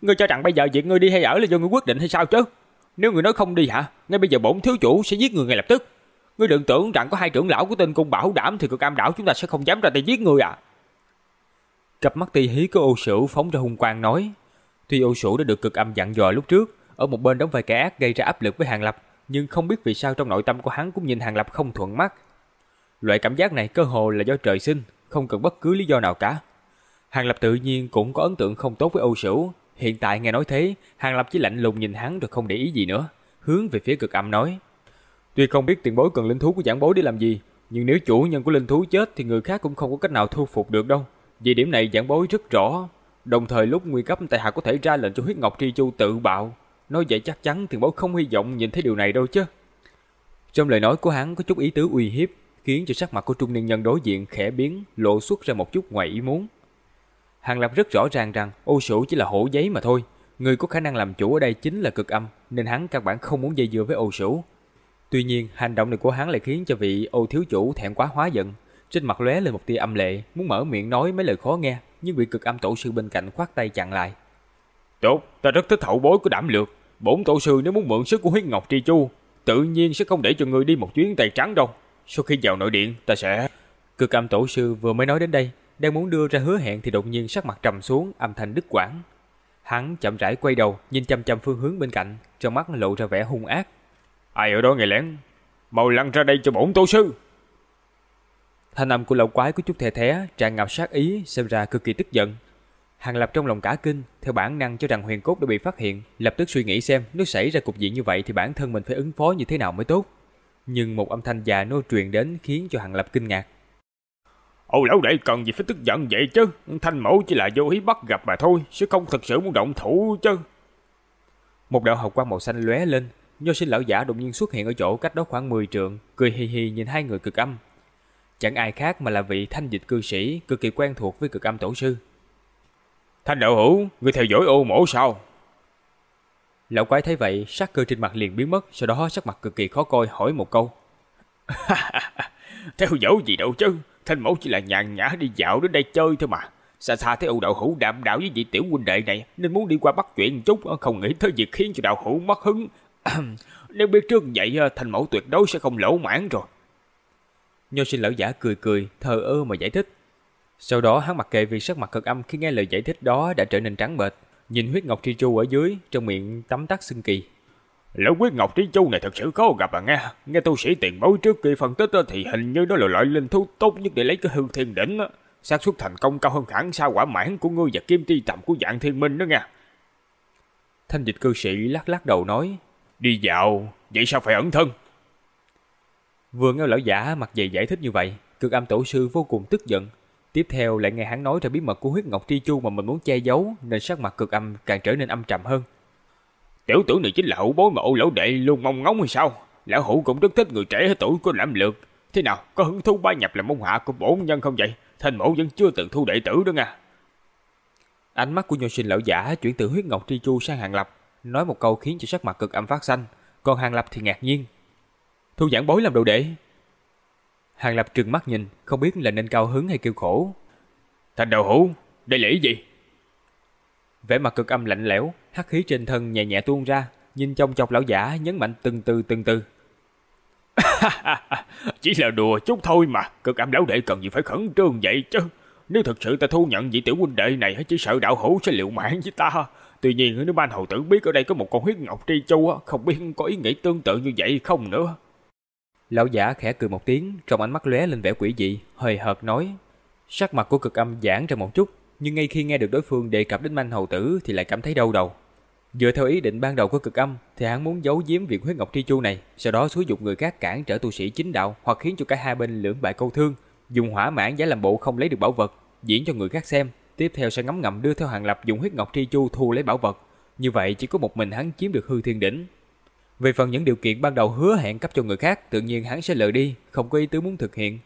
Ngươi cho rằng bây giờ việc ngươi đi hay ở là do ngươi quyết định hay sao chứ? Nếu ngươi nói không đi hả? Ngay bây giờ bổn thiếu chủ sẽ giết người ngay lập tức. Ngươi đừng tưởng rằng có hai trưởng lão của tinh cung bảo đảm thì cực cam đảo chúng ta sẽ không dám ra tay giết ngươi à? Cặp mắt ti hí của ô sửu phóng ra hung quang nói. Tuy ô sửu đã được cực âm dặn dò lúc trước, ở một bên đóng vai kẻ ác gây ra áp lực với Hàng Lập, nhưng không biết vì sao trong nội tâm của hắn cũng nhìn Hàng Lập không thuận mắt. Loại cảm giác này cơ hồ là do trời sinh, không cần bất cứ lý do nào cả. Hàng Lập tự nhiên cũng có ấn tượng không tốt với Âu Sửu, hiện tại nghe nói thế, Hàng Lập chỉ lạnh lùng nhìn hắn rồi không để ý gì nữa, hướng về phía cực âm nói: "Tuy không biết tiền bối cần linh thú của giảng bối để làm gì, nhưng nếu chủ nhân của linh thú chết thì người khác cũng không có cách nào thu phục được đâu. Vì điểm này giảng bối rất rõ, đồng thời lúc nguy cấp tại hạ có thể ra lệnh cho huyết ngọc tri chu tự bạo, nói vậy chắc chắn tiền bối không hy vọng nhìn thấy điều này đâu chứ." Trong lời nói của hắn có chút ý tứ uy hiếp, khiến cho sắc mặt của trung niên nhân đối diện khẽ biến, lộ xuất ra một chút ngoài ý muốn. Hàng Lập rất rõ ràng rằng ô sủ chỉ là hổ giấy mà thôi. Người có khả năng làm chủ ở đây chính là cực âm, nên hắn căn bản không muốn dây dưa với ô sủ. Tuy nhiên, hành động này của hắn lại khiến cho vị ô thiếu chủ thẹn quá hóa giận. Trên mặt lóe lên một tia âm lệ, muốn mở miệng nói mấy lời khó nghe, nhưng bị cực âm tổ sư bên cạnh khoát tay chặn lại. Tốt, ta rất thích hậu bối của đảm lược. Bổn tổ sư nếu muốn mượn sức của huyết ngọc tri chu, tự nhiên sẽ không để cho người đi một chuyến tay trắng đâu. Sau khi vào nội điện, ta sẽ... Cực âm tổ sư vừa mới nói đến đây, đang muốn đưa ra hứa hẹn thì đột nhiên sắc mặt trầm xuống, âm thanh đứt quãng. Hắn chậm rãi quay đầu, nhìn chăm chăm phương hướng bên cạnh, trong mắt lộ ra vẻ hung ác. Ai ở đó nghe lén? Mau lăn ra đây cho bổn tổ sư. Thanh âm của lão quái có chút thè thé, tràn ngập sát ý, xem ra cực kỳ tức giận. Hàng Lập trong lòng cả kinh, theo bản năng cho rằng huyền cốt đã bị phát hiện, lập tức suy nghĩ xem nếu xảy ra cục diện như vậy thì bản thân mình phải ứng phó như thế nào mới tốt. Nhưng một âm thanh già nô truyền đến khiến cho Hàng Lập kinh ngạc. Ồ lão đệ cần gì phải tức giận vậy chứ, thanh mẫu chỉ là vô ý bắt gặp mà thôi, chứ không thật sự muốn động thủ chứ. Một đạo hồng quang màu xanh lóe lên, nho sinh lão giả đột nhiên xuất hiện ở chỗ cách đó khoảng 10 trượng, cười hì hì nhìn hai người cực âm. Chẳng ai khác mà là vị thanh dịch cư sĩ cực kỳ quen thuộc với cực âm tổ sư. Thanh đạo hữu, người theo dõi ô mổ sao? Lão quái thấy vậy, sắc cơ trên mặt liền biến mất, sau đó sắc mặt cực kỳ khó coi hỏi một câu. theo dõi gì đâu chứ, thanh mẫu chỉ là nhàn nhã đi dạo đến đây chơi thôi mà. Xa xa thấy ưu đạo hữu đạm đạo với vị tiểu huynh đệ này, nên muốn đi qua bắt chuyện chút, không nghĩ tới việc khiến cho đạo hữu mất hứng. Nếu biết trước vậy, thanh mẫu tuyệt đối sẽ không lỗ mãn rồi. Nho sinh lão giả cười cười, thờ ơ mà giải thích. Sau đó hắn mặc kệ vì sắc mặt cực âm khi nghe lời giải thích đó đã trở nên trắng bệch, nhìn huyết ngọc tri chu ở dưới, trong miệng tắm tắt sưng kỳ. Lão huyết ngọc tri chu này thật sự khó gặp à nghe. Nghe tu sĩ tiền bối trước khi phân tích thì hình như đó là loại linh thú tốt nhất để lấy cái hư thiên đỉnh. xác suất thành công cao hơn hẳn sao quả mãn của ngươi và kim ti tầm của dạng thiên minh đó nha. Thanh dịch cư sĩ lắc lắc đầu nói. Đi dạo, vậy sao phải ẩn thân? Vừa nghe lão giả mặt dày giải thích như vậy, cực âm tổ sư vô cùng tức giận, Tiếp theo lại nghe hắn nói ra bí mật của huyết ngọc tri chu mà mình muốn che giấu, nên sắc mặt cực âm càng trở nên âm trầm hơn. Tiểu tử này chính là hậu bối mà ô lão đệ luôn mong ngóng hay sao? Lão hữu cũng rất thích người trẻ tuổi của lãm lược. Thế nào, có hứng thú bá nhập làm môn hạ của bổn nhân không vậy? Thành mẫu vẫn chưa từng thu đệ tử đó nha. Ánh mắt của nho sinh lão giả chuyển từ huyết ngọc tri chu sang hàng lập, nói một câu khiến cho sắc mặt cực âm phát xanh, còn hàng lập thì ngạc nhiên. Thu giảng bối làm đồ đệ, Hàng Lập trừng mắt nhìn, không biết là nên cao hứng hay kêu khổ. Thành đầu hữu, đây là ý gì? Vẻ mặt cực âm lạnh lẽo, hắc khí trên thân nhẹ nhẹ tuôn ra, nhìn trong chọc lão giả nhấn mạnh từng từ từng từ. Chỉ là đùa chút thôi mà, cực âm lão đệ cần gì phải khẩn trương vậy chứ. Nếu thực sự ta thu nhận vị tiểu huynh đệ này, chỉ sợ đạo hữu sẽ liệu mạng với ta. Tuy nhiên nếu ban hầu tử biết ở đây có một con huyết ngọc tri chu, không biết có ý nghĩ tương tự như vậy không nữa. Lão giả khẽ cười một tiếng, trong ánh mắt lóe lên vẻ quỷ dị, hơi hợt nói. Sắc mặt của cực âm giãn ra một chút, nhưng ngay khi nghe được đối phương đề cập đến manh hầu tử thì lại cảm thấy đau đầu. Dựa theo ý định ban đầu của cực âm thì hắn muốn giấu giếm việc huyết ngọc tri chu này, sau đó xúi dục người khác cản trở tu sĩ chính đạo hoặc khiến cho cả hai bên lưỡng bại câu thương, dùng hỏa mãn giả làm bộ không lấy được bảo vật, diễn cho người khác xem, tiếp theo sẽ ngấm ngầm đưa theo hàng lập dùng huyết ngọc tri chu thu lấy bảo vật. Như vậy chỉ có một mình hắn chiếm được hư thiên đỉnh, về phần những điều kiện ban đầu hứa hẹn cấp cho người khác, tự nhiên hắn sẽ lờ đi, không có ý tứ muốn thực hiện.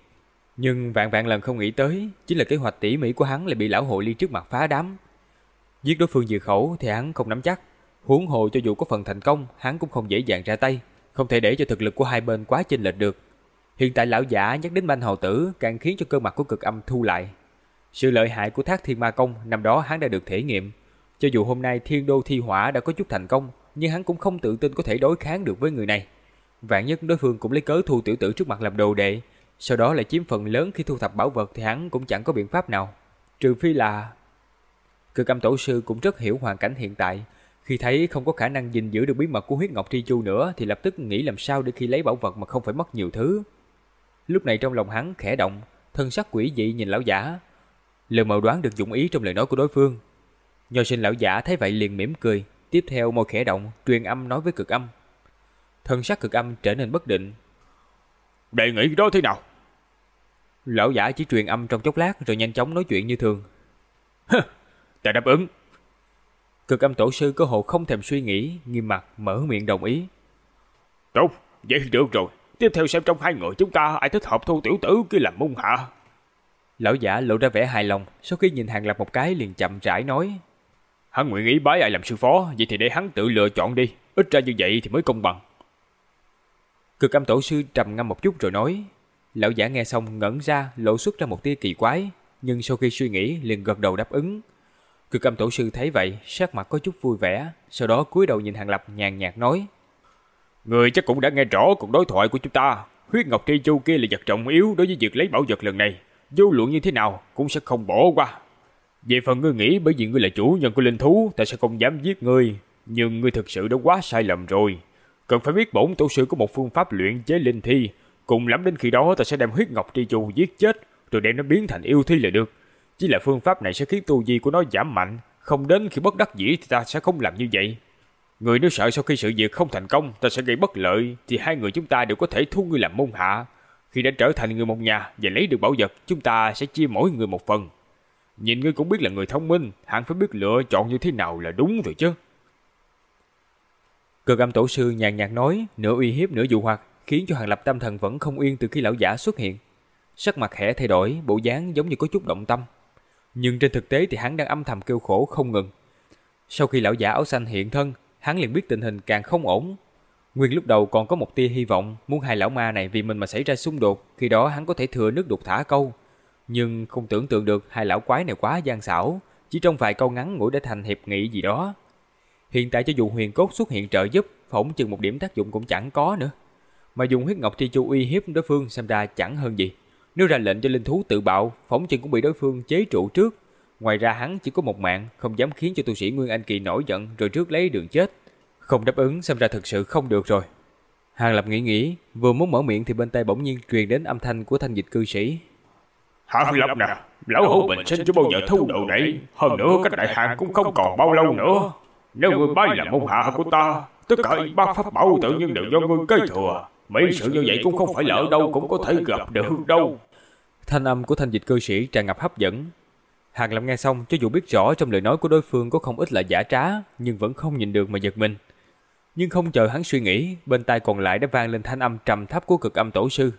Nhưng vạn vạn lần không nghĩ tới, chính là kế hoạch tỉ mỉ của hắn lại bị lão hội ly trước mặt phá đám. Giết đối phương diệt khẩu thì hắn không nắm chắc, huống hồ cho dù có phần thành công, hắn cũng không dễ dàng ra tay, không thể để cho thực lực của hai bên quá chênh lệch được. Hiện tại lão giả nhắc đến manh hầu tử càng khiến cho cơ mặt của cực âm thu lại. Sự lợi hại của thác thiên ma công năm đó hắn đã được thể nghiệm. Cho dù hôm nay thiên đô thi hỏa đã có chút thành công, nhưng hắn cũng không tự tin có thể đối kháng được với người này. Vạn nhất đối phương cũng lấy cớ thu tiểu tử trước mặt làm đồ đệ, sau đó lại chiếm phần lớn khi thu thập bảo vật thì hắn cũng chẳng có biện pháp nào. Trừ phi là... Cực âm tổ sư cũng rất hiểu hoàn cảnh hiện tại. Khi thấy không có khả năng gìn giữ được bí mật của huyết ngọc tri chu nữa thì lập tức nghĩ làm sao để khi lấy bảo vật mà không phải mất nhiều thứ. Lúc này trong lòng hắn khẽ động, thân sắc quỷ dị nhìn lão giả. Lời mờ đoán được dụng ý trong lời nói của đối phương. Nho sinh lão giả thấy vậy liền mỉm cười, tiếp theo môi khẽ động, truyền âm nói với cực âm. Thân sắc cực âm trở nên bất định. Đề nghị đó thế nào? Lão giả chỉ truyền âm trong chốc lát rồi nhanh chóng nói chuyện như thường. Ta đáp ứng. Cực âm tổ sư cơ hồ không thèm suy nghĩ, nghiêm mặt mở miệng đồng ý. Tốt, vậy được rồi. Tiếp theo xem trong hai người chúng ta ai thích hợp thu tiểu tử kia làm môn hạ. Lão giả lộ ra vẻ hài lòng, sau khi nhìn Hàng Lập một cái liền chậm rãi nói. Hắn nguyện ý bái ai làm sư phó, vậy thì để hắn tự lựa chọn đi. Ít ra như vậy thì mới công bằng. Cực âm tổ sư trầm ngâm một chút rồi nói. Lão giả nghe xong ngẩn ra, lộ xuất ra một tia kỳ quái, nhưng sau khi suy nghĩ liền gật đầu đáp ứng. Cực âm tổ sư thấy vậy, sắc mặt có chút vui vẻ, sau đó cúi đầu nhìn Hàng Lập nhàn nhạt nói. Người chắc cũng đã nghe rõ cuộc đối thoại của chúng ta. Huyết Ngọc Tri Chu kia là vật trọng yếu đối với việc lấy bảo vật lần này. Vô luận như thế nào cũng sẽ không bỏ qua. Về phần ngươi nghĩ bởi vì ngươi là chủ nhân của linh thú, ta sẽ không dám giết ngươi. Nhưng ngươi thực sự đã quá sai lầm rồi. Cần phải biết bổn tổ sư có một phương pháp luyện chế linh thi. Cùng lắm đến khi đó ta sẽ đem huyết ngọc tri chu giết chết, rồi đem nó biến thành yêu thi là được. Chỉ là phương pháp này sẽ khiến tu vi của nó giảm mạnh. Không đến khi bất đắc dĩ thì ta sẽ không làm như vậy. Người nếu sợ sau khi sự việc không thành công ta sẽ gây bất lợi thì hai người chúng ta đều có thể thu ngươi làm môn hạ. Khi đã trở thành người một nhà và lấy được bảo vật chúng ta sẽ chia mỗi người một phần. Nhìn ngươi cũng biết là người thông minh, hẳn phải biết lựa chọn như thế nào là đúng rồi chứ. Cực âm tổ sư nhàn nhạt nói, nửa uy hiếp nửa dụ hoặc, khiến cho Hàng Lập tâm thần vẫn không yên từ khi lão giả xuất hiện. Sắc mặt khẽ thay đổi, bộ dáng giống như có chút động tâm. Nhưng trên thực tế thì hắn đang âm thầm kêu khổ không ngừng. Sau khi lão giả áo xanh hiện thân, hắn liền biết tình hình càng không ổn. Nguyên lúc đầu còn có một tia hy vọng muốn hai lão ma này vì mình mà xảy ra xung đột, khi đó hắn có thể thừa nước đục thả câu. Nhưng không tưởng tượng được hai lão quái này quá gian xảo, chỉ trong vài câu ngắn ngủi đã thành hiệp nghị gì đó. Hiện tại cho dù huyền cốt xuất hiện trợ giúp, phỏng chừng một điểm tác dụng cũng chẳng có nữa. Mà dùng huyết ngọc tri chu uy hiếp đối phương xem ra chẳng hơn gì. Nếu ra lệnh cho linh thú tự bạo, phỏng chừng cũng bị đối phương chế trụ trước. Ngoài ra hắn chỉ có một mạng, không dám khiến cho tu sĩ Nguyên Anh Kỳ nổi giận rồi trước lấy đường chết. Không đáp ứng xem ra thực sự không được rồi. Hàng Lập nghĩ nghĩ, vừa muốn mở miệng thì bên tay bỗng nhiên truyền đến âm thanh của thanh dịch cư sĩ. Hàng Lập nè, lão hữu bình sinh chưa bao giờ thu đầu đấy, hơn nữa cách đại hàng cũng không còn bao lâu nữa. Nếu ngươi bái là môn hạ của ta, tất cả ba pháp bảo tự nhiên đều do ngươi kế thừa. Mấy sự như vậy cũng không phải lỡ đâu cũng có thể gặp được đâu. Thanh âm của thanh dịch cư sĩ tràn ngập hấp dẫn. Hàng Lập nghe xong cho dù biết rõ trong lời nói của đối phương có không ít là giả trá, nhưng vẫn không nhìn được mà giật mình. Nhưng không chờ hắn suy nghĩ, bên tai còn lại đã vang lên thanh âm trầm thấp của cực âm tổ sư.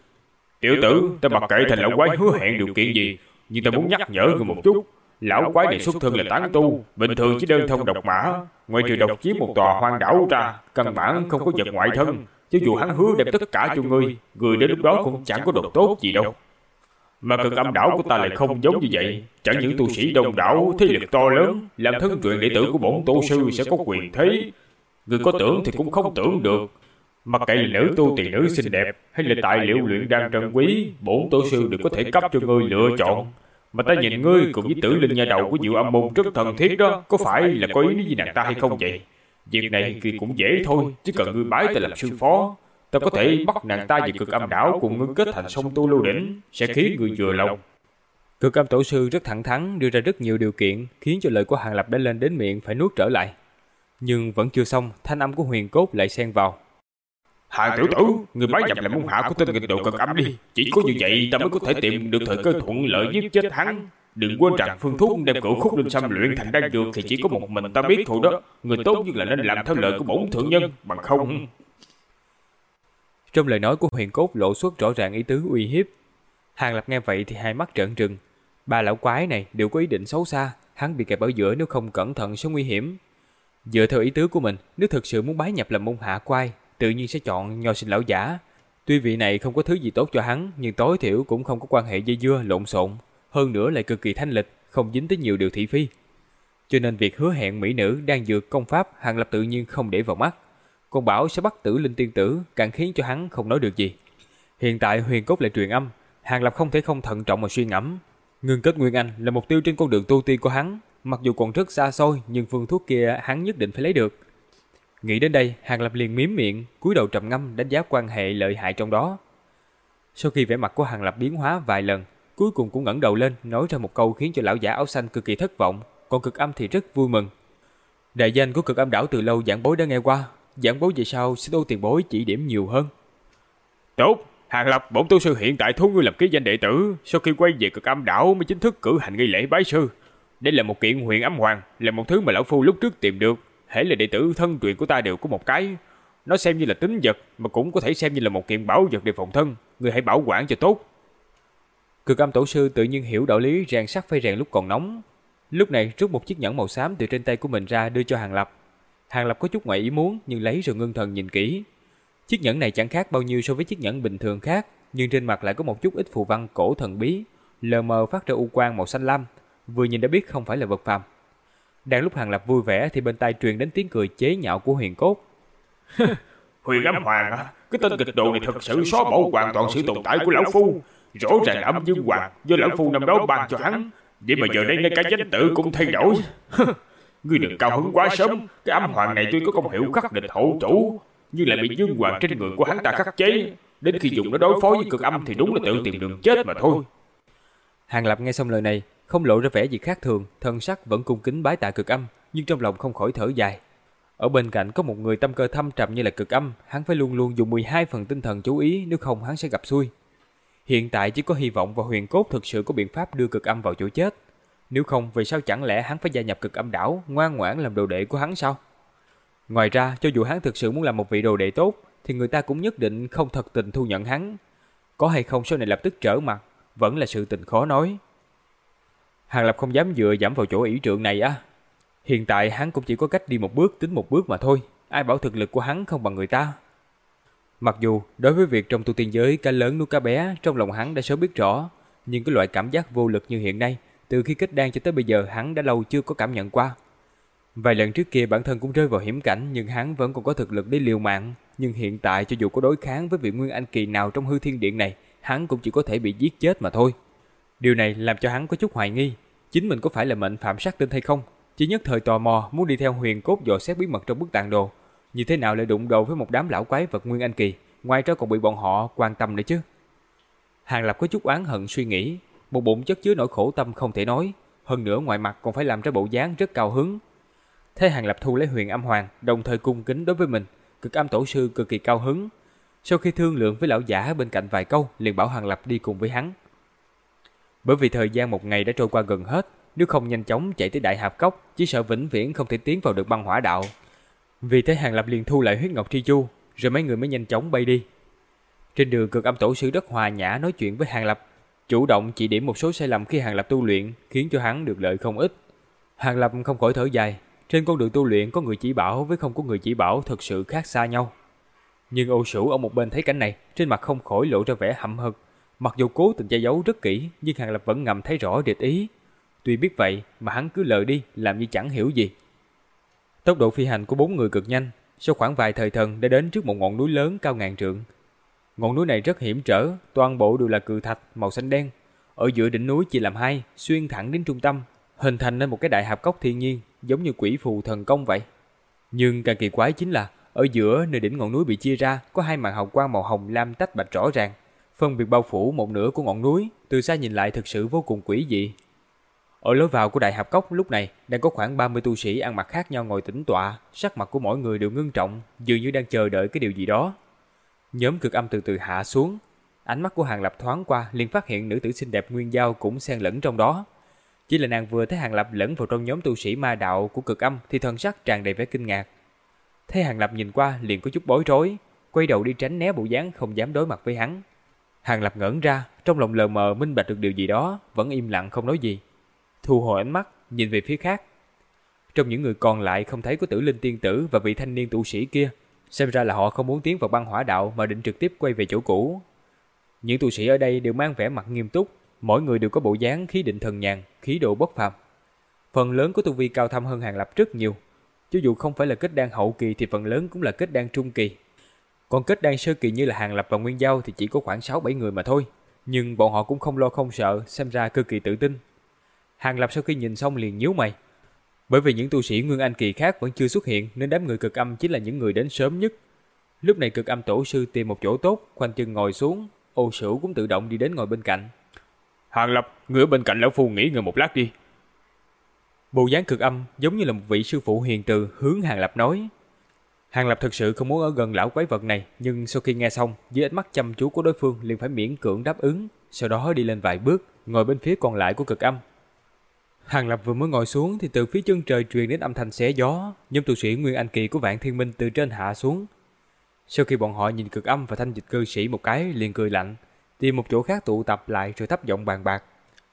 Tiểu tử, ta mặc kệ thành lão quái hứa hẹn điều kiện gì, nhưng ta muốn nhắc nhở người một chút. Lão quái này xuất thân là tán tu, bình thường chỉ đơn thông độc mã, ngoài trừ độc chiếm một tòa hoang đảo ra, căn bản không có vật ngoại thân. Cho dù hắn hứa đem tất cả cho ngươi, người đến lúc đó cũng chẳng có đồ tốt gì đâu. Mà cực âm đảo của ta lại không giống như vậy. Chẳng những tu sĩ đông đảo, thế lực to lớn, làm thân truyền đệ tử của bổn tổ sư sẽ có quyền thế. Người có tưởng thì cũng không tưởng được. Mặc kệ là nữ tu tiền nữ xinh đẹp hay là tài liệu luyện đan trân quý, bổn tổ sư đều có thể cấp cho ngươi lựa chọn. Mà ta nhìn ngươi cùng với tử linh nhà đầu của Diệu Âm Môn rất thần thiết đó, có phải là có ý với nàng ta hay không vậy? Việc này thì cũng dễ thôi, chỉ cần ngươi bái ta làm sư phó. Ta có thể bắt nàng ta về cực âm đảo cùng ngươi kết thành song tu lưu đỉnh, sẽ khiến ngươi vừa lòng. Cực âm tổ sư rất thẳng thắn đưa ra rất nhiều điều kiện, khiến cho lời của Hàng Lập đã lên đến miệng phải nuốt trở lại. Nhưng vẫn chưa xong, thanh âm của huyền cốt lại xen vào. Hàng tiểu tử, người bái nhập là môn hạ của tên nghịch độ cực âm đi. Chỉ có như vậy ta mới có thể tìm được thời cơ thuận lợi giết chết hắn. Đừng quên rằng phương thuốc đem cửu khúc linh xăm luyện thành đan dược thì chỉ có một mình ta biết thôi đó. Người tốt nhất là nên làm theo lời của bổn thượng nhân, bằng không. Trong lời nói của huyền cốt lộ xuất rõ ràng ý tứ uy hiếp. Hàng Lập nghe vậy thì hai mắt trợn trừng. Ba lão quái này đều có ý định xấu xa, hắn bị kẹp ở giữa nếu không cẩn thận sẽ nguy hiểm. Dựa theo ý tứ của mình, nếu thực sự muốn bái nhập làm môn hạ quai, tự nhiên sẽ chọn nho sinh lão giả. Tuy vị này không có thứ gì tốt cho hắn, nhưng tối thiểu cũng không có quan hệ dây dưa lộn xộn, hơn nữa lại cực kỳ thanh lịch, không dính tới nhiều điều thị phi. cho nên việc hứa hẹn mỹ nữ đang dược công pháp Hàng Lập tự nhiên không để vào mắt. Còn bảo sẽ bắt tử linh tiên tử càng khiến cho hắn không nói được gì. Hiện tại huyền cốt lại truyền âm, Hàng Lập không thể không thận trọng mà suy ngẫm. Ngưng kết Nguyên Anh là mục tiêu trên con đường tu tiên của hắn, mặc dù còn rất xa xôi nhưng phương thuốc kia hắn nhất định phải lấy được. Nghĩ đến đây, Hàng Lập liền miếm miệng, cúi đầu trầm ngâm đánh giá quan hệ lợi hại trong đó. Sau khi vẻ mặt của Hàng Lập biến hóa vài lần, cuối cùng cũng ngẩng đầu lên nói ra một câu khiến cho lão giả áo xanh cực kỳ thất vọng, còn cực âm thì rất vui mừng. Đại danh của cực âm đảo từ lâu giảng bối đã nghe qua, giảng bối về sau xin ô tiền bối chỉ điểm nhiều hơn. Tốt, Hàng Lập, bổn tu sư hiện tại thu ngươi làm ký danh đệ tử, sau khi quay về cực âm đảo mới chính thức cử hành nghi lễ bái sư. Đây là một kiện huyền ấm hoàng, là một thứ mà lão phu lúc trước tìm được, hễ là đệ tử thân truyền của ta đều có một cái. Nó xem như là tính vật, mà cũng có thể xem như là một kiện bảo vật để phòng thân, người hãy bảo quản cho tốt. Cực âm tổ sư tự nhiên hiểu đạo lý rèn sắt phải rèn lúc còn nóng. Lúc này rút một chiếc nhẫn màu xám từ trên tay của mình ra đưa cho Hàng Lập. Hàng Lập có chút ngoài ý muốn nhưng lấy rồi ngưng thần nhìn kỹ. Chiếc nhẫn này chẳng khác bao nhiêu so với chiếc nhẫn bình thường khác, nhưng trên mặt lại có một chút ít phù văn cổ thần bí, lờ mờ phát ra u quang màu xanh lam, vừa nhìn đã biết không phải là vật phàm. Đang lúc Hàng Lập vui vẻ thì bên tai truyền đến tiếng cười chế nhạo của Huyền Cốt. Huyền Ám Hoàng á, cái tên kịch đồ này thật sự xóa bỏ hoàn toàn sự tồn tại của lão phu. Rõ ràng âm dương hoàng do lão phu năm đó ban cho hắn, vậy mà giờ đây ngay cả danh tự cũng thay đổi. Ngươi đừng cao hứng quá sớm, cái âm hoàng này tuy có công hiệu khắc địch hậu chủ, nhưng lại bị dương hoàng trên người của hắn ta khắc chế. Đến khi dùng nó đối phó với cực âm thì đúng là tự tìm đường chết mà thôi. Hàng Lập nghe xong lời này, không lộ ra vẻ gì khác thường, thân sắc vẫn cung kính bái tạ cực âm, nhưng trong lòng không khỏi thở dài. Ở bên cạnh có một người tâm cơ thâm trầm như là cực âm, hắn phải luôn luôn dùng 12 phần tinh thần chú ý nếu không hắn sẽ gặp xui. Hiện tại chỉ có hy vọng và huyền cốt thực sự có biện pháp đưa cực âm vào chỗ chết. Nếu không, vì sao chẳng lẽ hắn phải gia nhập cực âm đảo, ngoan ngoãn làm đồ đệ của hắn sao? Ngoài ra, cho dù hắn thực sự muốn làm một vị đồ đệ tốt, thì người ta cũng nhất định không thật tình thu nhận hắn. Có hay không sau này lập tức trở mặt, vẫn là sự tình khó nói. Hàng Lập không dám dựa dẫm vào chỗ ỷ trượng này á. Hiện tại hắn cũng chỉ có cách đi một bước tính một bước mà thôi. Ai bảo thực lực của hắn không bằng người ta. Mặc dù đối với việc trong tu tiên giới cá lớn nuôi cá bé trong lòng hắn đã sớm biết rõ, nhưng cái loại cảm giác vô lực như hiện nay, từ khi kết đan cho tới bây giờ hắn đã lâu chưa có cảm nhận qua. Vài lần trước kia bản thân cũng rơi vào hiểm cảnh nhưng hắn vẫn còn có thực lực để liều mạng. Nhưng hiện tại cho dù có đối kháng với vị Nguyên Anh Kỳ nào trong hư thiên điện này, hắn cũng chỉ có thể bị giết chết mà thôi. Điều này làm cho hắn có chút hoài nghi, chính mình có phải là mệnh phạm sát tinh hay không? Chỉ nhất thời tò mò muốn đi theo huyền cốt dò xét bí mật trong bức tàng đồ, như thế nào lại đụng đầu với một đám lão quái vật Nguyên Anh Kỳ, ngoài ra còn bị bọn họ quan tâm nữa chứ. Hàng Lập có chút oán hận suy nghĩ, một bụng chất chứa nỗi khổ tâm không thể nói, hơn nữa ngoài mặt còn phải làm ra bộ dáng rất cao hứng. Thế Hàng Lập thu lấy huyền âm hoàng, đồng thời cung kính đối với mình, cực âm tổ sư cực kỳ cao hứng. Sau khi thương lượng với lão giả bên cạnh vài câu, liền bảo Hàng Lập đi cùng với hắn. Bởi vì thời gian một ngày đã trôi qua gần hết, nếu không nhanh chóng chạy tới đại hạp cốc, chỉ sợ vĩnh viễn không thể tiến vào được băng hỏa đạo. Vì thế Hàng Lập liền thu lại huyết ngọc tri chu, rồi mấy người mới nhanh chóng bay đi. Trên đường cực âm tổ sư rất hòa nhã nói chuyện với Hàng Lập, chủ động chỉ điểm một số sai lầm khi Hàng Lập tu luyện, khiến cho hắn được lợi không ít. Hàng Lập không khỏi thở dài, trên con đường tu luyện có người chỉ bảo với không có người chỉ bảo thật sự khác xa nhau. Nhưng ô sủ ở một bên thấy cảnh này, trên mặt không khỏi lộ ra vẻ hậm hực. Mặc dù cố tình che giấu rất kỹ, nhưng Hàng Lập vẫn ngầm thấy rõ địch ý. Tuy biết vậy mà hắn cứ lờ đi, làm như chẳng hiểu gì. Tốc độ phi hành của bốn người cực nhanh, sau khoảng vài thời thần đã đến trước một ngọn núi lớn cao ngàn trượng. Ngọn núi này rất hiểm trở, toàn bộ đều là cự thạch màu xanh đen. Ở giữa đỉnh núi chia làm hai, xuyên thẳng đến trung tâm, hình thành nên một cái đại hạp cốc thiên nhiên, giống như quỷ phù thần công vậy. Nhưng càng kỳ quái chính là, ở giữa nơi đỉnh ngọn núi bị chia ra có hai màn hào quang màu hồng lam tách bạch rõ ràng, phân biệt bao phủ một nửa của ngọn núi, từ xa nhìn lại thực sự vô cùng quỷ dị. Ở lối vào của đại hạp cốc lúc này đang có khoảng 30 tu sĩ ăn mặc khác nhau ngồi tĩnh tọa, sắc mặt của mỗi người đều ngưng trọng, dường như đang chờ đợi cái điều gì đó. Nhóm cực âm từ từ hạ xuống, ánh mắt của Hàng Lập thoáng qua liền phát hiện nữ tử xinh đẹp Nguyên Giao cũng xen lẫn trong đó. Chỉ là nàng vừa thấy Hàng Lập lẫn vào trong nhóm tu sĩ ma đạo của cực âm thì thần sắc tràn đầy vẻ kinh ngạc. Thấy Hàng Lập nhìn qua liền có chút bối rối, quay đầu đi tránh né bộ dáng không dám đối mặt với hắn. Hàng Lập ngẩn ra, trong lòng lờ mờ minh bạch được điều gì đó, vẫn im lặng không nói gì. Thu hồi ánh mắt, nhìn về phía khác. Trong những người còn lại không thấy có tử linh tiên tử và vị thanh niên tu sĩ kia, xem ra là họ không muốn tiến vào băng hỏa đạo mà định trực tiếp quay về chỗ cũ. Những tu sĩ ở đây đều mang vẻ mặt nghiêm túc, mỗi người đều có bộ dáng khí định thần nhàn, khí độ bất phàm. phần lớn của tu vi cao thâm hơn Hàng Lập rất nhiều. Cho dù không phải là kết đan hậu kỳ thì phần lớn cũng là kết đan trung kỳ. Còn kết đan sơ kỳ như là Hàng Lập và Nguyên Giao thì chỉ có khoảng 6-7 người mà thôi. Nhưng bọn họ cũng không lo không sợ, xem ra cực kỳ tự tin. Hàng Lập sau khi nhìn xong liền nhíu mày. Bởi vì những tu sĩ Nguyên Anh kỳ khác vẫn chưa xuất hiện nên đám người cực âm chính là những người đến sớm nhất. Lúc này cực âm tổ sư tìm một chỗ tốt, khoanh chân ngồi xuống, ô sửu cũng tự động đi đến ngồi bên cạnh. Hàng Lập, ngửa bên cạnh lão phu nghỉ ngơi một lát đi. Bộ dáng cực âm giống như là một vị sư phụ hiền từ hướng Hàng Lập nói. Hàng Lập thực sự không muốn ở gần lão quái vật này, nhưng sau khi nghe xong, dưới ánh mắt chăm chú của đối phương liền phải miễn cưỡng đáp ứng, sau đó đi lên vài bước, ngồi bên phía còn lại của cực âm. Hàng Lập vừa mới ngồi xuống thì từ phía chân trời truyền đến âm thanh xé gió, nhóm tu sĩ Nguyên Anh Kỳ của Vạn Thiên Minh từ trên hạ xuống. Sau khi bọn họ nhìn cực âm và thanh dịch cư sĩ một cái liền cười lạnh, tìm một chỗ khác tụ tập lại rồi thấp giọng bàn bạc.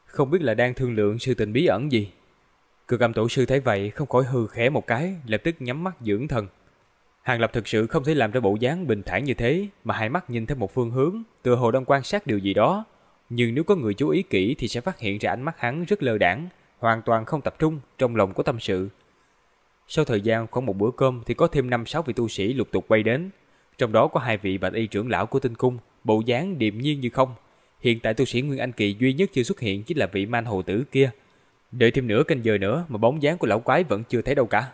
Không biết là đang thương lượng sự tình bí ẩn gì. Cực âm tổ sư thấy vậy không khỏi hư khẽ một cái, lập tức nhắm mắt dưỡng thần. Hàng Lập thực sự không thể làm ra bộ dáng bình thản như thế, mà hai mắt nhìn theo một phương hướng, tựa hồ đang quan sát điều gì đó. Nhưng nếu có người chú ý kỹ thì sẽ phát hiện ra ánh mắt hắn rất lơ đảng, hoàn toàn không tập trung, trong lòng có tâm sự. Sau thời gian khoảng một bữa cơm thì có thêm 5-6 vị tu sĩ lục tục quay đến. Trong đó có hai vị bạch y trưởng lão của tinh cung, bộ dáng điềm nhiên như không. Hiện tại tu sĩ Nguyên Anh Kỳ duy nhất chưa xuất hiện chính là vị man hồ tử kia. Đợi thêm nửa canh giờ nữa mà bóng dáng của lão quái vẫn chưa thấy đâu cả.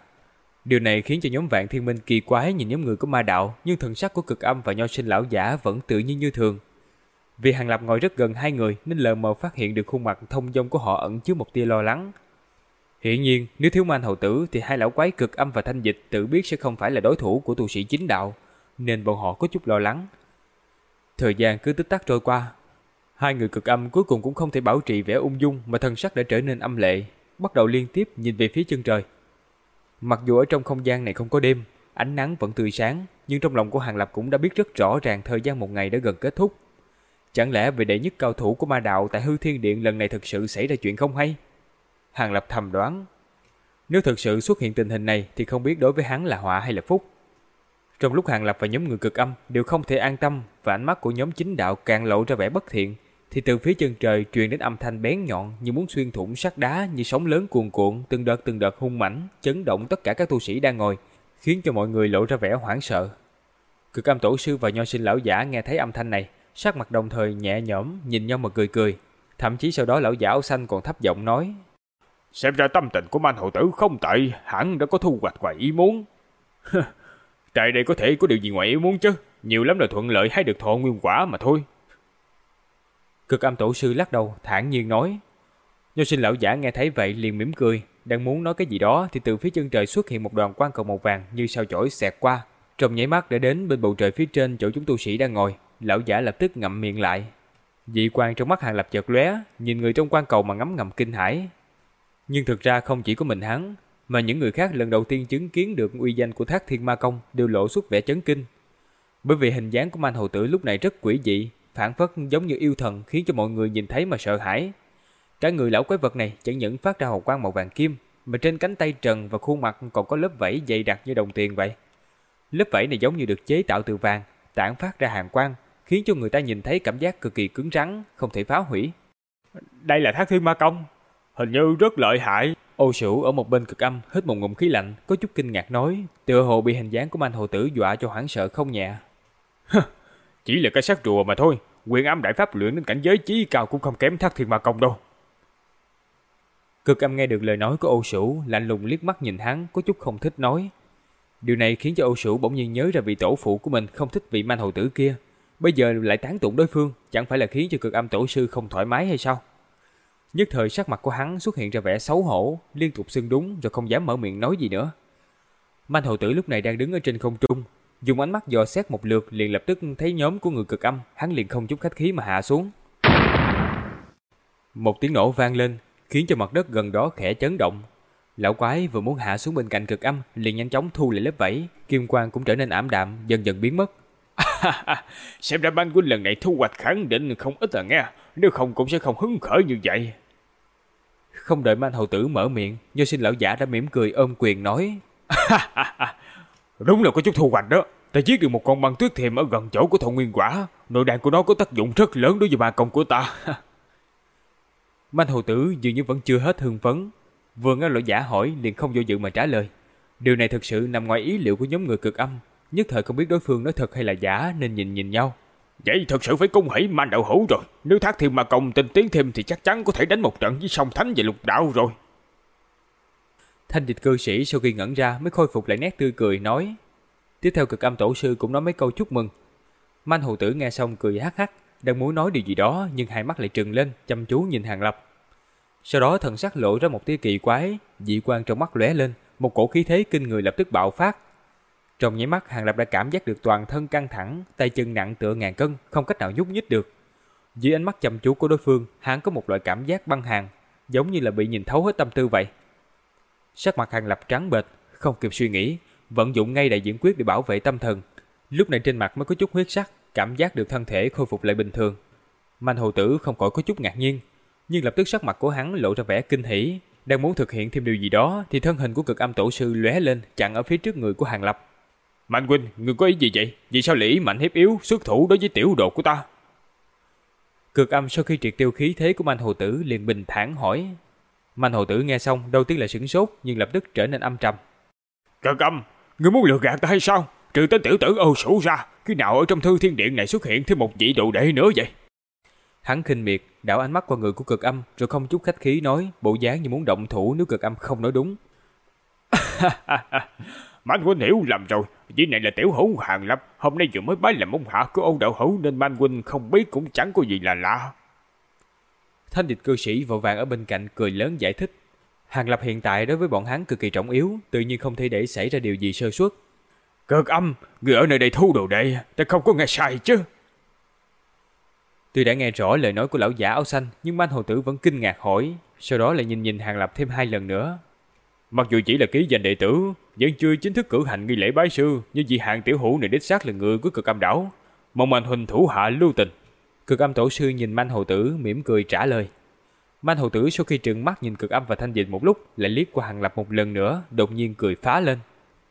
Điều này khiến cho nhóm vạn thiên minh kỳ quái nhìn nhóm người của ma đạo, nhưng thần sắc của cực âm và nho sinh lão giả vẫn tự nhiên như thường. Vì Hàng Lập ngồi rất gần hai người nên lờ mờ phát hiện được khuôn mặt thông dong của họ ẩn chứa một tia lo lắng. Hiện nhiên, nếu thiếu man hầu tử thì hai lão quái cực âm và thanh dịch tự biết sẽ không phải là đối thủ của tu sĩ chính đạo, nên bọn họ có chút lo lắng. Thời gian cứ tích tắc trôi qua, hai người cực âm cuối cùng cũng không thể bảo trì vẻ ung dung mà thần sắc đã trở nên âm lệ, bắt đầu liên tiếp nhìn về phía chân trời. Mặc dù ở trong không gian này không có đêm, ánh nắng vẫn tươi sáng, nhưng trong lòng của Hàng Lập cũng đã biết rất rõ ràng thời gian một ngày đã gần kết thúc. Chẳng lẽ vị đệ nhất cao thủ của ma đạo tại hư thiên điện lần này thực sự xảy ra chuyện không hay? Hàng Lập thầm đoán. Nếu thực sự xuất hiện tình hình này thì không biết đối với hắn là họa hay là phúc. Trong lúc Hàng Lập và nhóm người cực âm đều không thể an tâm và ánh mắt của nhóm chính đạo càng lộ ra vẻ bất thiện, thì từ phía chân trời truyền đến âm thanh bén nhọn như muốn xuyên thủng sắt đá như sóng lớn cuồn cuộn từng đợt từng đợt hung mãnh chấn động tất cả các tu sĩ đang ngồi, khiến cho mọi người lộ ra vẻ hoảng sợ. Cực âm tổ sư và nho sinh lão giả nghe thấy âm thanh này, sắc mặt đồng thời nhẹ nhõm nhìn nhau mà cười cười. Thậm chí sau đó lão giả áo xanh còn thấp giọng nói. Xem ra tâm tình của man hậu tử không tệ, hẳn đã có thu hoạch ngoài ý muốn. Tại đây có thể có điều gì ngoài ý muốn chứ, nhiều lắm là thuận lợi hay được thọ nguyên quả mà thôi. Cực âm tổ sư lắc đầu, thản nhiên nói. Nho sinh lão giả nghe thấy vậy liền mỉm cười, đang muốn nói cái gì đó thì từ phía chân trời xuất hiện một đoàn quang cầu màu vàng như sao chổi xẹt qua. Trong nháy mắt đã đến bên bầu trời phía trên chỗ chúng tu sĩ đang ngồi, lão giả lập tức ngậm miệng lại. Dị quan trong mắt Hàng Lập chợt lóe, nhìn người trong quan cầu mà ngấm ngầm kinh hãi. Nhưng thực ra không chỉ có mình hắn, mà những người khác lần đầu tiên chứng kiến được uy danh của Thác Thiên Ma Công đều lộ xuất vẻ chấn kinh. Bởi vì hình dáng của Man Hầu Tử lúc này rất quỷ dị, phản phất giống như yêu thần khiến cho mọi người nhìn thấy mà sợ hãi. Cả người lão quái vật này chẳng những phát ra hào quang màu vàng kim, mà trên cánh tay trần và khuôn mặt còn có lớp vảy dày đặc như đồng tiền vậy. Lớp vảy này giống như được chế tạo từ vàng, tản phát ra hàng quang, khiến cho người ta nhìn thấy cảm giác cực kỳ cứng rắn, không thể phá hủy. Đây là thác thiên ma công, hình như rất lợi hại. Ô Sửu ở một bên cực âm hít một ngụm khí lạnh, có chút kinh ngạc nói, tựa hồ bị hình dáng của man hồ tử dọa cho hoảng sợ không nhẹ. Chỉ là cái sát rùa mà thôi, quyền âm đại pháp luyện đến cảnh giới chí cao cũng không kém thác thiên ma công đâu. Cực âm nghe được lời nói của Ô Sửu, lạnh lùng liếc mắt nhìn hắn, có chút không thích nói. Điều này khiến cho Ô Sửu bỗng nhiên nhớ ra vị tổ phụ của mình không thích vị man hầu tử kia, bây giờ lại tán tụng đối phương, chẳng phải là khiến cho cực âm tổ sư không thoải mái hay sao? Nhất thời sắc mặt của hắn xuất hiện ra vẻ xấu hổ, liên tục xưng đúng rồi không dám mở miệng nói gì nữa. Manh hầu tử lúc này đang đứng ở trên không trung, dùng ánh mắt dò xét một lượt liền lập tức thấy nhóm của người cực âm, hắn liền không chút khách khí mà hạ xuống. Một tiếng nổ vang lên, khiến cho mặt đất gần đó khẽ chấn động. Lão quái vừa muốn hạ xuống bên cạnh cực âm, liền nhanh chóng thu lại lớp vảy, kim quang cũng trở nên ảm đạm, dần dần biến mất. Xem ra ban huynh lần này thu hoạch khẳng định không ít à nghe, nếu không cũng sẽ không hứng khởi như vậy. Không đợi man hầu tử mở miệng, nho sinh lão giả đã mỉm cười ôm quyền nói. Đúng là có chút thu hoạch đó. Ta giết được một con băng tuyết thiềm ở gần chỗ của thọ nguyên quả. Nội đàn của nó có tác dụng rất lớn đối với bà công của ta. Man hầu tử dường như vẫn chưa hết hưng phấn. Vừa nghe lão giả hỏi liền không vô dự mà trả lời. Điều này thực sự nằm ngoài ý liệu của nhóm người cực âm, nhất thời không biết đối phương nói thật hay là giả nên nhìn nhìn nhau. Vậy thật sự phải cung hỷ man đậu hữu rồi, nếu thác thiên mà công tinh tiến thêm thì chắc chắn có thể đánh một trận với song thánh và lục đạo rồi. Thanh dịch cư sĩ sau khi ngẩn ra mới khôi phục lại nét tươi cười nói. Tiếp theo cực âm tổ sư cũng nói mấy câu chúc mừng. Man hồ tử nghe xong cười hắc hắc, đang muốn nói điều gì đó nhưng hai mắt lại trừng lên, chăm chú nhìn Hàng Lập. Sau đó thần sắc lộ ra một tia kỳ quái, dị quan trong mắt lóe lên, một cổ khí thế kinh người lập tức bạo phát. Trong nháy mắt Hàng Lập đã cảm giác được toàn thân căng thẳng, tay chân nặng tựa ngàn cân, không cách nào nhúc nhích được. Dưới ánh mắt chăm chú của đối phương, hắn có một loại cảm giác băng hàng, giống như là bị nhìn thấu hết tâm tư vậy. Sắc mặt Hàng Lập trắng bệch, không kịp suy nghĩ, vận dụng ngay đại diễn quyết để bảo vệ tâm thần. Lúc này trên mặt mới có chút huyết sắc, cảm giác được thân thể khôi phục lại bình thường. Manh hồ tử không khỏi có chút ngạc nhiên, nhưng lập tức sắc mặt của hắn lộ ra vẻ kinh hỉ, đang muốn thực hiện thêm điều gì đó thì thân hình của cực âm tổ sư lóe lên chặn ở phía trước người của Hàng Lập. Mạnh huynh, người có ý gì vậy? Vì sao lý mạnh hiếp yếu xuất thủ đối với tiểu đồ của ta? Cực âm sau khi triệt tiêu khí thế của Mạnh Hồ Tử liền bình thản hỏi. Mạnh Hồ Tử nghe xong đầu tiên là sửng sốt nhưng lập tức trở nên âm trầm. Cực âm, người muốn lừa gạt ta hay sao? Trừ tên tiểu tử ô sủ ra, khi nào ở trong thư thiên điện này xuất hiện thêm một vị đồ đệ nữa vậy? Hắn khinh miệt, đảo ánh mắt qua người của cực âm rồi không chút khách khí nói, bộ dáng như muốn động thủ nếu cực âm không nói đúng. Man huynh hiểu lầm rồi, vị này là tiểu hữu hàng lập, hôm nay vừa mới bái làm môn hạ của Âu đạo hữu nên Man huynh không biết cũng chẳng có gì là lạ. Thanh địch cư sĩ vội vàng ở bên cạnh cười lớn giải thích. Hàng lập hiện tại đối với bọn hắn cực kỳ trọng yếu, tự nhiên không thể để xảy ra điều gì sơ suất. Cực âm, người ở nơi đây thu đồ đệ, ta không có nghe sai chứ. Tuy đã nghe rõ lời nói của lão giả áo xanh, nhưng Man Hồ Tử vẫn kinh ngạc hỏi, sau đó lại nhìn nhìn Hàng Lập thêm hai lần nữa. Mặc dù chỉ là ký danh đệ tử, vẫn chưa chính thức cử hành nghi lễ bái sư, nhưng vị hạng tiểu hữu này đích xác là người của cực âm đảo. Mong anh huynh thủ hạ lưu tình. Cực âm tổ sư nhìn manh Hồ Tử mỉm cười trả lời. manh Hồ Tử sau khi trừng mắt nhìn cực âm và thanh dịch một lúc, lại liếc qua Hàng Lập một lần nữa, đột nhiên cười phá lên.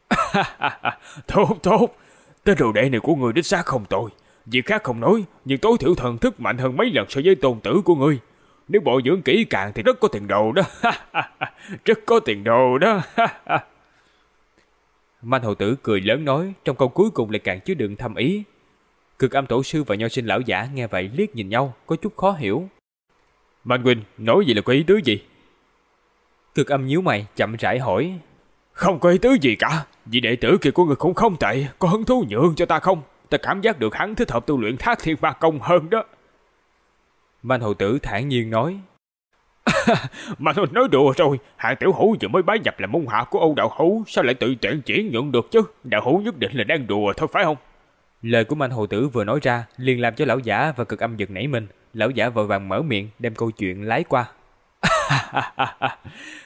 tốt tốt, tên đồ đệ này của người đích xác không tồi. Việc khác không nói, nhưng tối thiểu thần thức mạnh hơn mấy lần so với tôn tử của ngươi. Nếu bồi dưỡng kỹ càng thì rất có tiền đồ đó. rất có tiền đồ đó. Manh hầu tử cười lớn nói, trong câu cuối cùng lại càng chứa đựng thâm ý. Cực âm tổ sư và nho sinh lão giả nghe vậy liếc nhìn nhau, có chút khó hiểu. Manh huynh, nói gì là có ý tứ gì? Cực âm nhíu mày, chậm rãi hỏi. Không có ý tứ gì cả, vì đệ tử kia của người cũng không tệ, có hứng thú nhượng cho ta không? Ta cảm giác được hắn thích hợp tu luyện thác thiên ma công hơn đó. Man hầu tử thản nhiên nói. mà thôi nói đùa rồi, hạng tiểu hữu vừa mới bái nhập là môn hạ của Âu đạo hữu, sao lại tự tiện chuyển nhận được chứ? Đạo hữu nhất định là đang đùa thôi phải không? Lời của Man hầu tử vừa nói ra, liền làm cho lão giả và cực âm giật nảy mình. Lão giả vội vàng mở miệng, đem câu chuyện lái qua.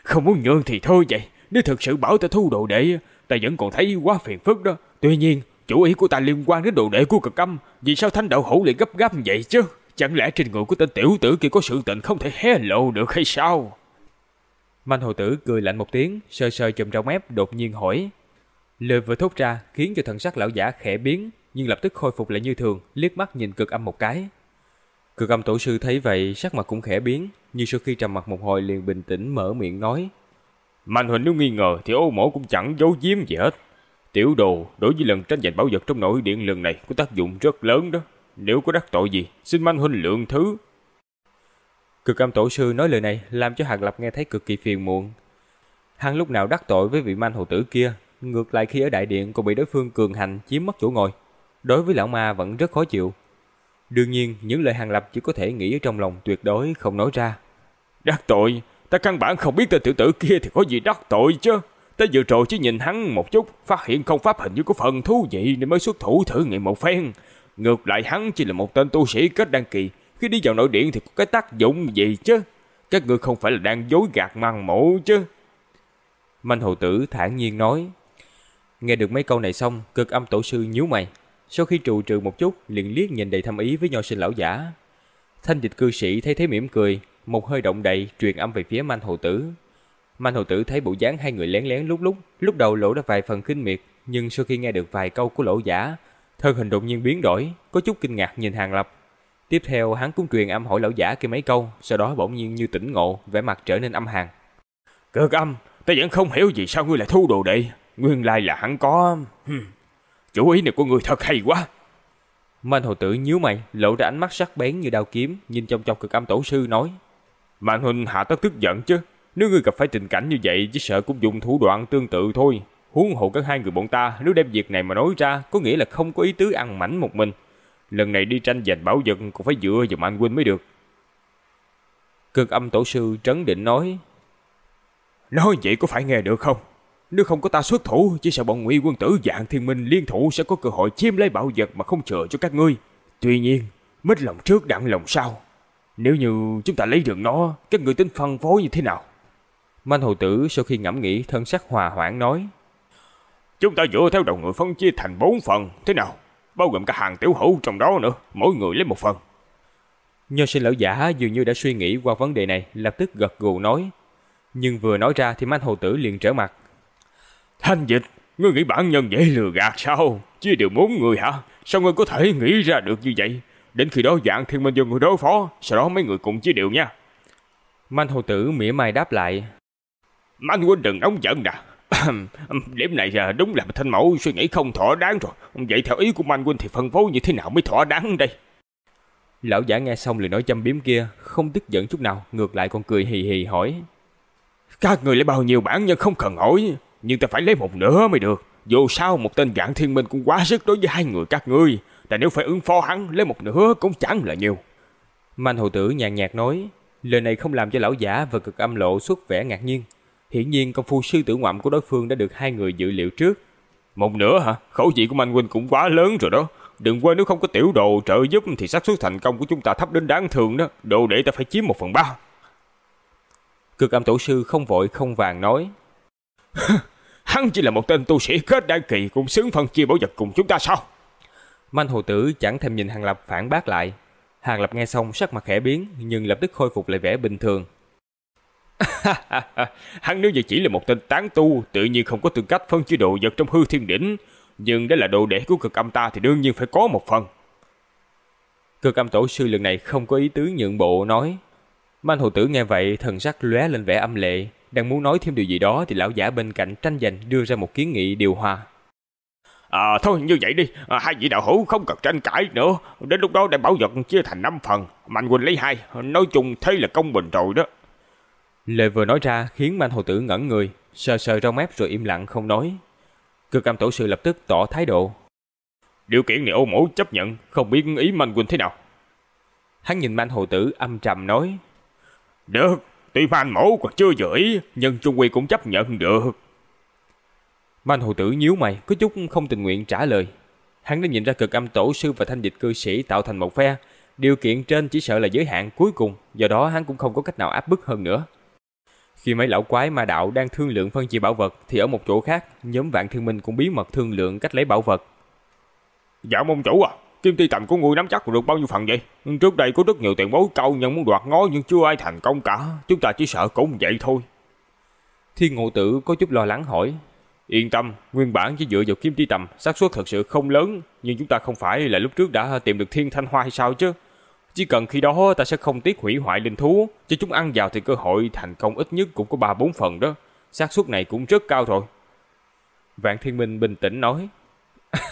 Không muốn nhượng thì thôi vậy, nếu thực sự bảo ta thu đồ đệ, ta vẫn còn thấy quá phiền phức đó. Tuy nhiên, chủ ý của ta liên quan đến đồ đệ của cực âm, vì sao thanh đạo hữu lại gấp gáp vậy chứ? Chẳng lẽ trên người của tên tiểu tử kia có sự tình không thể hé lộ được hay sao? Manh hồ tử cười lạnh một tiếng, sơ sơ chùm trong ép đột nhiên hỏi. Lời vừa thốt ra khiến cho thần sắc lão giả khẽ biến, nhưng lập tức khôi phục lại như thường, liếc mắt nhìn cực âm một cái. Cực âm tổ sư thấy vậy, sắc mặt cũng khẽ biến, nhưng sau khi trầm mặt một hồi liền bình tĩnh mở miệng nói. Mạnh Huỳnh nếu nghi ngờ thì ô mổ cũng chẳng giấu giếm gì hết. Tiểu đồ đối với lần tranh giành bảo vật trong nội điện lần này có tác dụng rất lớn đó. Nếu có đắc tội gì, xin manh huynh lượng thứ. Cực âm tổ sư nói lời này làm cho Hàng Lập nghe thấy cực kỳ phiền muộn. Hắn lúc nào đắc tội với vị manh hồ tử kia, ngược lại khi ở đại điện còn bị đối phương cường hành chiếm mất chỗ ngồi. Đối với lão ma vẫn rất khó chịu. Đương nhiên, những lời Hàng Lập chỉ có thể nghĩ ở trong lòng tuyệt đối không nói ra. Đắc tội, ta căn bản không biết tên tiểu tử kia thì có gì đắc tội chứ. Ta vừa rồi chỉ nhìn hắn một chút, phát hiện không pháp hình như có phần thú vị nên mới xuất thủ thử nghiệm một phen. Ngược lại hắn chỉ là một tên tu sĩ kết đăng kỳ, khi đi vào nội điện thì có cái tác dụng gì chứ? Các ngươi không phải là đang dối gạt măng mộ chứ? Manh hồ tử thản nhiên nói. Nghe được mấy câu này xong, cực âm tổ sư nhíu mày. Sau khi trụ trừ một chút, liền liếc nhìn đầy thâm ý với nho sinh lão giả. Thanh dịch cư sĩ thấy thế mỉm cười, một hơi động đậy truyền âm về phía manh hồ tử. Manh hồ tử thấy bộ dáng hai người lén lén lúc lúc, lúc đầu lộ ra vài phần kinh miệt, nhưng sau khi nghe được vài câu của lỗ giả, thân hình đột nhiên biến đổi, có chút kinh ngạc nhìn Hàng Lập. Tiếp theo hắn cũng truyền âm hỏi lão giả kia mấy câu, sau đó bỗng nhiên như tỉnh ngộ, vẻ mặt trở nên âm hàn. Cực âm, ta vẫn không hiểu vì sao ngươi lại thu đồ đệ. Nguyên lai là hắn có... Chủ ý này của ngươi thật hay quá. Mạnh hồ tử nhíu mày, lộ ra ánh mắt sắc bén như đao kiếm, nhìn trong trong cực âm tổ sư nói. Mạnh huynh hạ tất tức giận chứ. Nếu ngươi gặp phải tình cảnh như vậy, chỉ sợ cũng dùng thủ đoạn tương tự thôi. Huống hộ các hai người bọn ta, nếu đem việc này mà nói ra, có nghĩa là không có ý tứ ăn mảnh một mình. Lần này đi tranh giành bảo vật cũng phải dựa vào Mạnh huynh mới được. Cực âm tổ sư trấn định nói. Nói vậy có phải nghe được không? Nếu không có ta xuất thủ, chỉ sợ bọn ngụy quân tử dạng thiên minh liên thủ sẽ có cơ hội chiếm lấy bảo vật mà không chờ cho các ngươi. Tuy nhiên, mít lòng trước đặng lòng sau. Nếu như chúng ta lấy được nó, các người tính phân phối như thế nào? Manh hồ tử sau khi ngẫm nghĩ thân sắc hòa hoãn nói. Chúng ta dựa theo đầu người phân chia thành bốn phần, thế nào? Bao gồm cả hàng tiểu hữu trong đó nữa, mỗi người lấy một phần. Nho sinh lão giả dường như đã suy nghĩ qua vấn đề này, lập tức gật gù nói. Nhưng vừa nói ra thì manh hồ tử liền trở mặt. Thanh dịch, ngươi nghĩ bản nhân dễ lừa gạt sao? Chia đều bốn người hả? Sao ngươi có thể nghĩ ra được như vậy? Đến khi đó dạng thiên minh do người đối phó, sau đó mấy người cùng chia đều nha. Manh hồ tử mỉa mai đáp lại. Manh huynh đừng nóng giận nè. Điểm này là đúng là thanh mẫu suy nghĩ không thỏa đáng rồi. Vậy theo ý của Manh huynh thì phân phối như thế nào mới thỏa đáng đây? Lão giả nghe xong lời nói châm biếm kia, không tức giận chút nào, ngược lại còn cười hì hì hỏi. Các người lấy bao nhiêu bản nhân không cần hỏi, nhưng ta phải lấy một nửa mới được. Dù sao một tên dạng thiên minh cũng quá sức đối với hai người các ngươi, แต่ nếu phải ứng phó hắn lấy một nửa cũng chẳng là nhiều. Manh hồ tử nhàn nhạt nói, lời này không làm cho lão giả và cực âm lộ xuất vẻ ngạc nhiên. Hiển nhiên công phu sư tử ngoạm của đối phương đã được hai người dự liệu trước. Một nửa hả? Khẩu vị của Mạnh huynh cũng quá lớn rồi đó. Đừng quên nếu không có tiểu đồ trợ giúp thì xác suất thành công của chúng ta thấp đến đáng thường đó. Đồ để ta phải chiếm một phần ba. Cực âm tổ sư không vội không vàng nói. Hắn chỉ là một tên tu sĩ kết đại kỳ cũng xứng phân chia bảo vật cùng chúng ta sao? Manh hồ tử chẳng thèm nhìn Hàng Lập phản bác lại. Hàng Lập nghe xong sắc mặt khẽ biến nhưng lập tức khôi phục lại vẻ bình thường. hắn nếu như chỉ là một tên tán tu, tự nhiên không có tư cách phân chia đồ vật trong hư thiên đỉnh, nhưng đó là đồ đệ của cực âm ta thì đương nhiên phải có một phần. Cực âm tổ sư lần này không có ý tứ nhượng bộ nói. Manh hồ tử nghe vậy thần sắc lóe lên vẻ âm lệ, đang muốn nói thêm điều gì đó thì lão giả bên cạnh tranh giành đưa ra một kiến nghị điều hòa. À thôi như vậy đi, à, hai vị đạo hữu không cần tranh cãi nữa, đến lúc đó đem bảo vật chia thành năm phần, Mạnh Quỳnh lấy hai, nói chung thế là công bình rồi đó. Lời vừa nói ra khiến Mạnh Hồ Tử ngẩn người, sờ sờ trong mép rồi im lặng không nói. Cực âm tổ sư lập tức tỏ thái độ. Điều kiện này ô mổ chấp nhận, không biết ý Mạnh Quỳnh thế nào. Hắn nhìn Mạnh Hồ Tử âm trầm nói. Được, tuy Mạnh mổ còn chưa gửi, nhưng Trung Quy cũng chấp nhận được. Mạnh Hồ Tử nhíu mày, có chút không tình nguyện trả lời. Hắn đã nhìn ra cực âm tổ sư và thanh dịch cư sĩ tạo thành một phe. Điều kiện trên chỉ sợ là giới hạn cuối cùng, do đó hắn cũng không có cách nào áp bức hơn nữa. Khi mấy lão quái ma đạo đang thương lượng phân chia bảo vật thì ở một chỗ khác, nhóm vạn thương minh cũng bí mật thương lượng cách lấy bảo vật. Dạ môn chủ à, kim ti tầm của ngươi nắm chắc được bao nhiêu phần vậy? Trước đây có rất nhiều tiền bối cao nhân muốn đoạt ngó nhưng chưa ai thành công cả, chúng ta chỉ sợ cũng vậy thôi. Thiên ngộ tử có chút lo lắng hỏi, Yên tâm, nguyên bản chỉ dựa vào kim ti tầm, xác suất thật sự không lớn, nhưng chúng ta không phải là lúc trước đã tìm được thiên thanh hoa hay sao chứ? Chỉ cần khi đó ta sẽ không tiếc hủy hoại linh thú, cho chúng ăn vào thì cơ hội thành công ít nhất cũng có 3-4 phần đó. xác suất này cũng rất cao rồi. Vạn Thiên Minh bình tĩnh nói.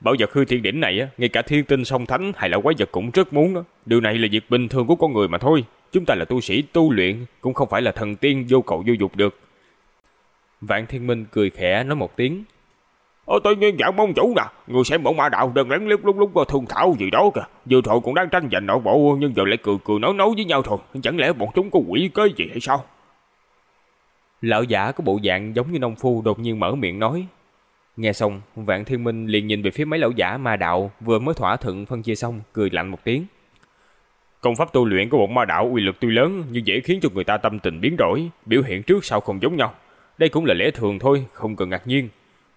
Bảo vật hư thiên đỉnh này, ngay cả thiên tinh song thánh hay là quái vật cũng rất muốn đó. Điều này là việc bình thường của con người mà thôi. Chúng ta là tu sĩ tu luyện, cũng không phải là thần tiên vô cầu vô dục được. Vạn Thiên Minh cười khẽ nói một tiếng. Ồ tự nhiên dạng mong chủ nè, người xem bọn ma đạo đừng lén lúc lúc lúc thương thảo gì đó kìa. Vừa rồi cũng đang tranh giành nội bộ nhưng giờ lại cười cười nói nói với nhau thôi. Chẳng lẽ bọn chúng có quỷ kế gì hay sao? Lão giả có bộ dạng giống như nông phu đột nhiên mở miệng nói. Nghe xong, Vạn Thiên Minh liền nhìn về phía mấy lão giả ma đạo vừa mới thỏa thuận phân chia xong, cười lạnh một tiếng. Công pháp tu luyện của bọn ma đạo uy lực tuy lớn nhưng dễ khiến cho người ta tâm tình biến đổi, biểu hiện trước sau không giống nhau. Đây cũng là lẽ thường thôi, không cần ngạc nhiên.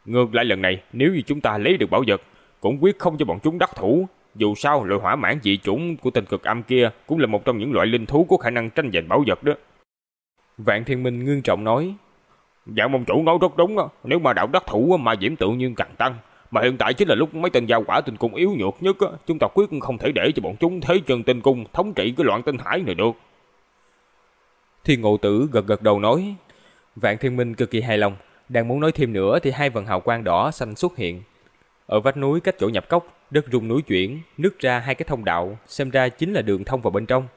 Ngược lại lần này, nếu như chúng ta lấy được bảo vật, cũng quyết không cho bọn chúng đắc thủ. Dù sao, loại hỏa mãn dị chủng của tình cực âm kia cũng là một trong những loại linh thú có khả năng tranh giành bảo vật đó. Vạn Thiên Minh ngưng trọng nói. Dạ mong chủ nói rất đúng đó. Nếu mà đạo đắc thủ mà diễm tự nhiên càng tăng. Mà hiện tại chính là lúc mấy tên giao quả tinh cung yếu nhược nhất á. Chúng ta quyết không thể để cho bọn chúng thế chân tinh cung thống trị cái loạn tinh hải này được. Thiên ngộ tử gật gật đầu nói. Vạn thiên minh cực kỳ hài lòng, đang muốn nói thêm nữa thì hai vần hào quang đỏ xanh xuất hiện. Ở vách núi cách chỗ nhập cốc, đất rung núi chuyển, nứt ra hai cái thông đạo, xem ra chính là đường thông vào bên trong.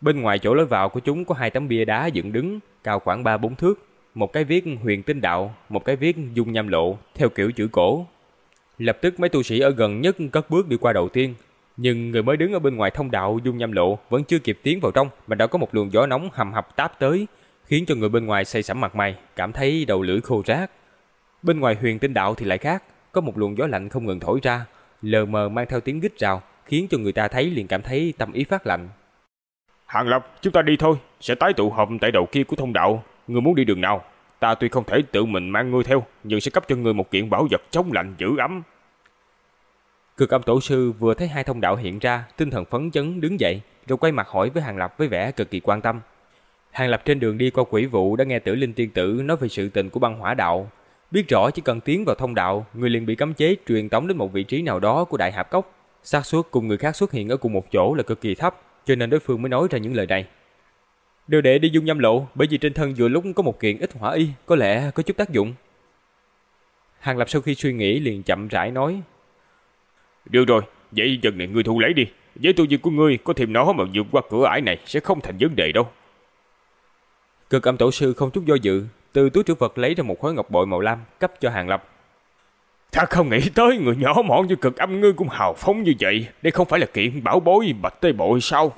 Bên ngoài chỗ lối vào của chúng có hai tấm bia đá dựng đứng, cao khoảng 3-4 thước, một cái viết huyền tinh đạo, một cái viết dung nham lộ, theo kiểu chữ cổ. Lập tức mấy tu sĩ ở gần nhất cất bước đi qua đầu tiên, nhưng người mới đứng ở bên ngoài thông đạo dung nham lộ vẫn chưa kịp tiến vào trong mà đã có một luồng gió nóng hầm hập táp tới, khiến cho người bên ngoài say sẩm mặt mày, cảm thấy đầu lưỡi khô rác. Bên ngoài huyền tinh đạo thì lại khác, có một luồng gió lạnh không ngừng thổi ra, lờ mờ mang theo tiếng gít rào, khiến cho người ta thấy liền cảm thấy tâm ý phát lạnh. Hàng Lập, chúng ta đi thôi, sẽ tái tụ họp tại đầu kia của thông đạo. Ngươi muốn đi đường nào? Ta tuy không thể tự mình mang ngươi theo, nhưng sẽ cấp cho ngươi một kiện bảo vật chống lạnh giữ ấm. Cực âm tổ sư vừa thấy hai thông đạo hiện ra, tinh thần phấn chấn đứng dậy, rồi quay mặt hỏi với Hàng Lập với vẻ cực kỳ quan tâm. Hàng Lập trên đường đi qua quỷ vụ đã nghe tử linh tiên tử nói về sự tình của băng hỏa đạo. Biết rõ chỉ cần tiến vào thông đạo, người liền bị cấm chế truyền tống đến một vị trí nào đó của đại hạp cốc. xác suất cùng người khác xuất hiện ở cùng một chỗ là cực kỳ thấp, cho nên đối phương mới nói ra những lời này. Đều để đi dung nhâm lộ, bởi vì trên thân vừa lúc có một kiện ít hỏa y, có lẽ có chút tác dụng. Hàng Lập sau khi suy nghĩ liền chậm rãi nói. Được rồi, vậy dần này ngươi thu lấy đi. Với tu vi của ngươi có thêm nó mà vượt qua cửa ải này sẽ không thành vấn đề đâu. Cực âm tổ sư không chút do dự, từ túi trữ vật lấy ra một khối ngọc bội màu lam cấp cho Hàng Lập. Ta không nghĩ tới người nhỏ mọn như cực âm ngươi cũng hào phóng như vậy. Đây không phải là kiện bảo bối bạch tê bội sao?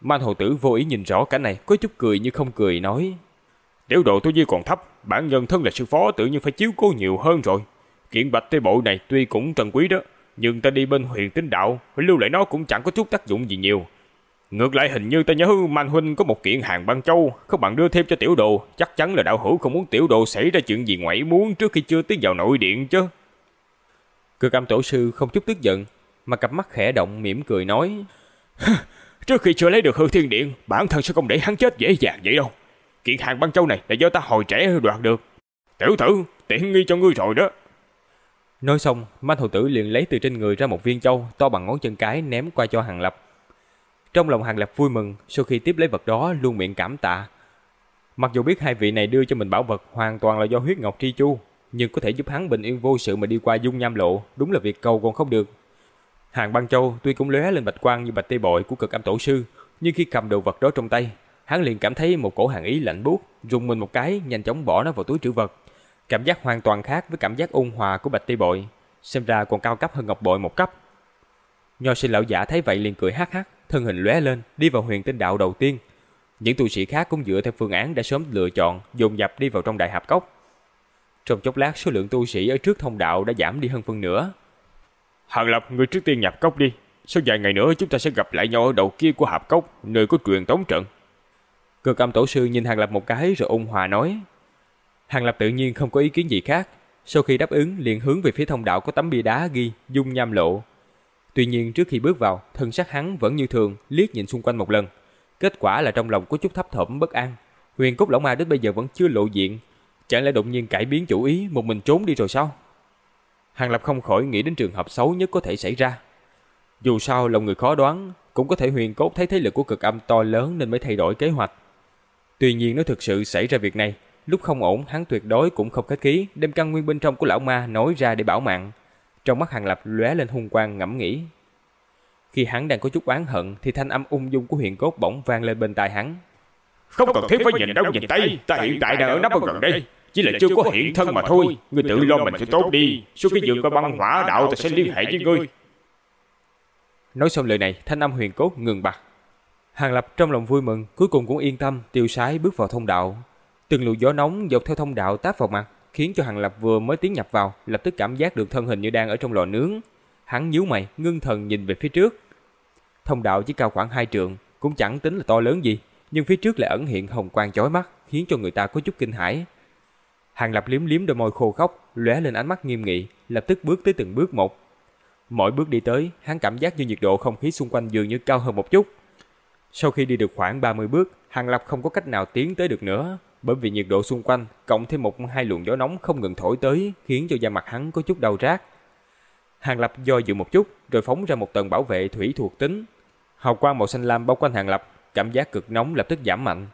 Man hồ tử vô ý nhìn rõ cả này, có chút cười như không cười nói. Tiểu độ tôi duy còn thấp, bản nhân thân là sư phó tự nhiên phải chiếu cố nhiều hơn rồi. Kiện bạch tê bội này tuy cũng trân quý đó, nhưng ta đi bên huyền tinh đạo, lưu lại nó cũng chẳng có chút tác dụng gì nhiều. Ngược lại hình như ta nhớ Man Huynh có một kiện hàng băng châu, không bạn đưa thêm cho tiểu đồ, chắc chắn là đạo hữu không muốn tiểu đồ xảy ra chuyện gì ngoại muốn trước khi chưa tiến vào nội điện chứ. Cơ cam tổ sư không chút tức giận, mà cặp mắt khẽ động mỉm cười nói. Trước khi chưa lấy được hư thiên điện, bản thân sẽ không để hắn chết dễ dàng vậy đâu. Kiện hàng băng châu này là do ta hồi trẻ đoạt được. Tiểu tử, tiện nghi cho ngươi rồi đó. Nói xong, Man Hồ Tử liền lấy từ trên người ra một viên châu to bằng ngón chân cái ném qua cho Hàng Lập. Trong lòng Hàng Lập vui mừng, sau khi tiếp lấy vật đó luôn miệng cảm tạ. Mặc dù biết hai vị này đưa cho mình bảo vật hoàn toàn là do huyết ngọc tri chu, nhưng có thể giúp hắn bình yên vô sự mà đi qua dung nham lộ, đúng là việc cầu còn không được. Hàng băng châu tuy cũng lóe lên bạch quang như bạch tê bội của cực âm tổ sư, nhưng khi cầm đồ vật đó trong tay, hắn liền cảm thấy một cổ hàn ý lạnh buốt, rùng mình một cái, nhanh chóng bỏ nó vào túi trữ vật. Cảm giác hoàn toàn khác với cảm giác ôn hòa của bạch tê bội, xem ra còn cao cấp hơn ngọc bội một cấp. Nho sinh lão giả thấy vậy liền cười hắc hắc, thân hình lóe lên, đi vào huyền tinh đạo đầu tiên. Những tu sĩ khác cũng dựa theo phương án đã sớm lựa chọn, dồn dập đi vào trong đại hạp cốc. Trong chốc lát số lượng tu sĩ ở trước thông đạo đã giảm đi hơn phân nửa. Hàng Lập, người trước tiên nhập cốc đi. Sau vài ngày nữa chúng ta sẽ gặp lại nhau ở đầu kia của hạp cốc, nơi có truyền tống trận. Cơ cầm tổ sư nhìn Hàng Lập một cái rồi ôn hòa nói. Hàng Lập tự nhiên không có ý kiến gì khác. Sau khi đáp ứng liền hướng về phía thông đạo có tấm bia đá ghi dung nham lộ Tuy nhiên trước khi bước vào, thân sắc hắn vẫn như thường, liếc nhìn xung quanh một lần. Kết quả là trong lòng có chút thấp thỏm bất an. Huyền cốt lão ma đến bây giờ vẫn chưa lộ diện, chẳng lẽ đột nhiên cải biến chủ ý, một mình trốn đi rồi sao? Hàng Lập không khỏi nghĩ đến trường hợp xấu nhất có thể xảy ra. Dù sao lòng người khó đoán, cũng có thể huyền cốt thấy thế lực của cực âm to lớn nên mới thay đổi kế hoạch. Tuy nhiên nếu thực sự xảy ra việc này, lúc không ổn hắn tuyệt đối cũng không khách khí đem căn nguyên bên trong của lão ma nói ra để bảo mạng. Trong mắt Hàng Lập lóe lên hung quang ngẫm nghĩ. Khi hắn đang có chút oán hận thì thanh âm ung dung của huyền cốt bỗng vang lên bên tai hắn. Không cần thiết phải nhìn đâu nhìn tay, ta hiện tại đang ở nắp ở gần đây. Chỉ là chưa có hiện thân mà thôi, ngươi tự lo mình cho tốt đi. Sau khi vượt qua băng hỏa đạo ta sẽ liên hệ với ngươi. Nói xong lời này, thanh âm huyền cốt ngừng bặt. Hàng Lập trong lòng vui mừng, cuối cùng cũng yên tâm, tiêu sái bước vào thông đạo. Từng luồng gió nóng dọc theo thông đạo táp vào mặt, khiến cho Hàng Lập vừa mới tiến nhập vào, lập tức cảm giác được thân hình như đang ở trong lò nướng. Hắn nhíu mày, ngưng thần nhìn về phía trước. Thông đạo chỉ cao khoảng hai trượng, cũng chẳng tính là to lớn gì, nhưng phía trước lại ẩn hiện hồng quang chói mắt, khiến cho người ta có chút kinh hãi. Hàng Lập liếm liếm đôi môi khô khốc, lóe lên ánh mắt nghiêm nghị, lập tức bước tới từng bước một. Mỗi bước đi tới, hắn cảm giác như nhiệt độ không khí xung quanh dường như cao hơn một chút. Sau khi đi được khoảng 30 bước, Hàng Lập không có cách nào tiến tới được nữa, bởi vì nhiệt độ xung quanh cộng thêm một hai luồng gió nóng không ngừng thổi tới, khiến cho da mặt hắn có chút đau rát. Hàng Lập do dự một chút, rồi phóng ra một tầng bảo vệ thủy thuộc tính. Hào quang màu xanh lam bao quanh Hàng Lập, cảm giác cực nóng lập tức giảm mạnh.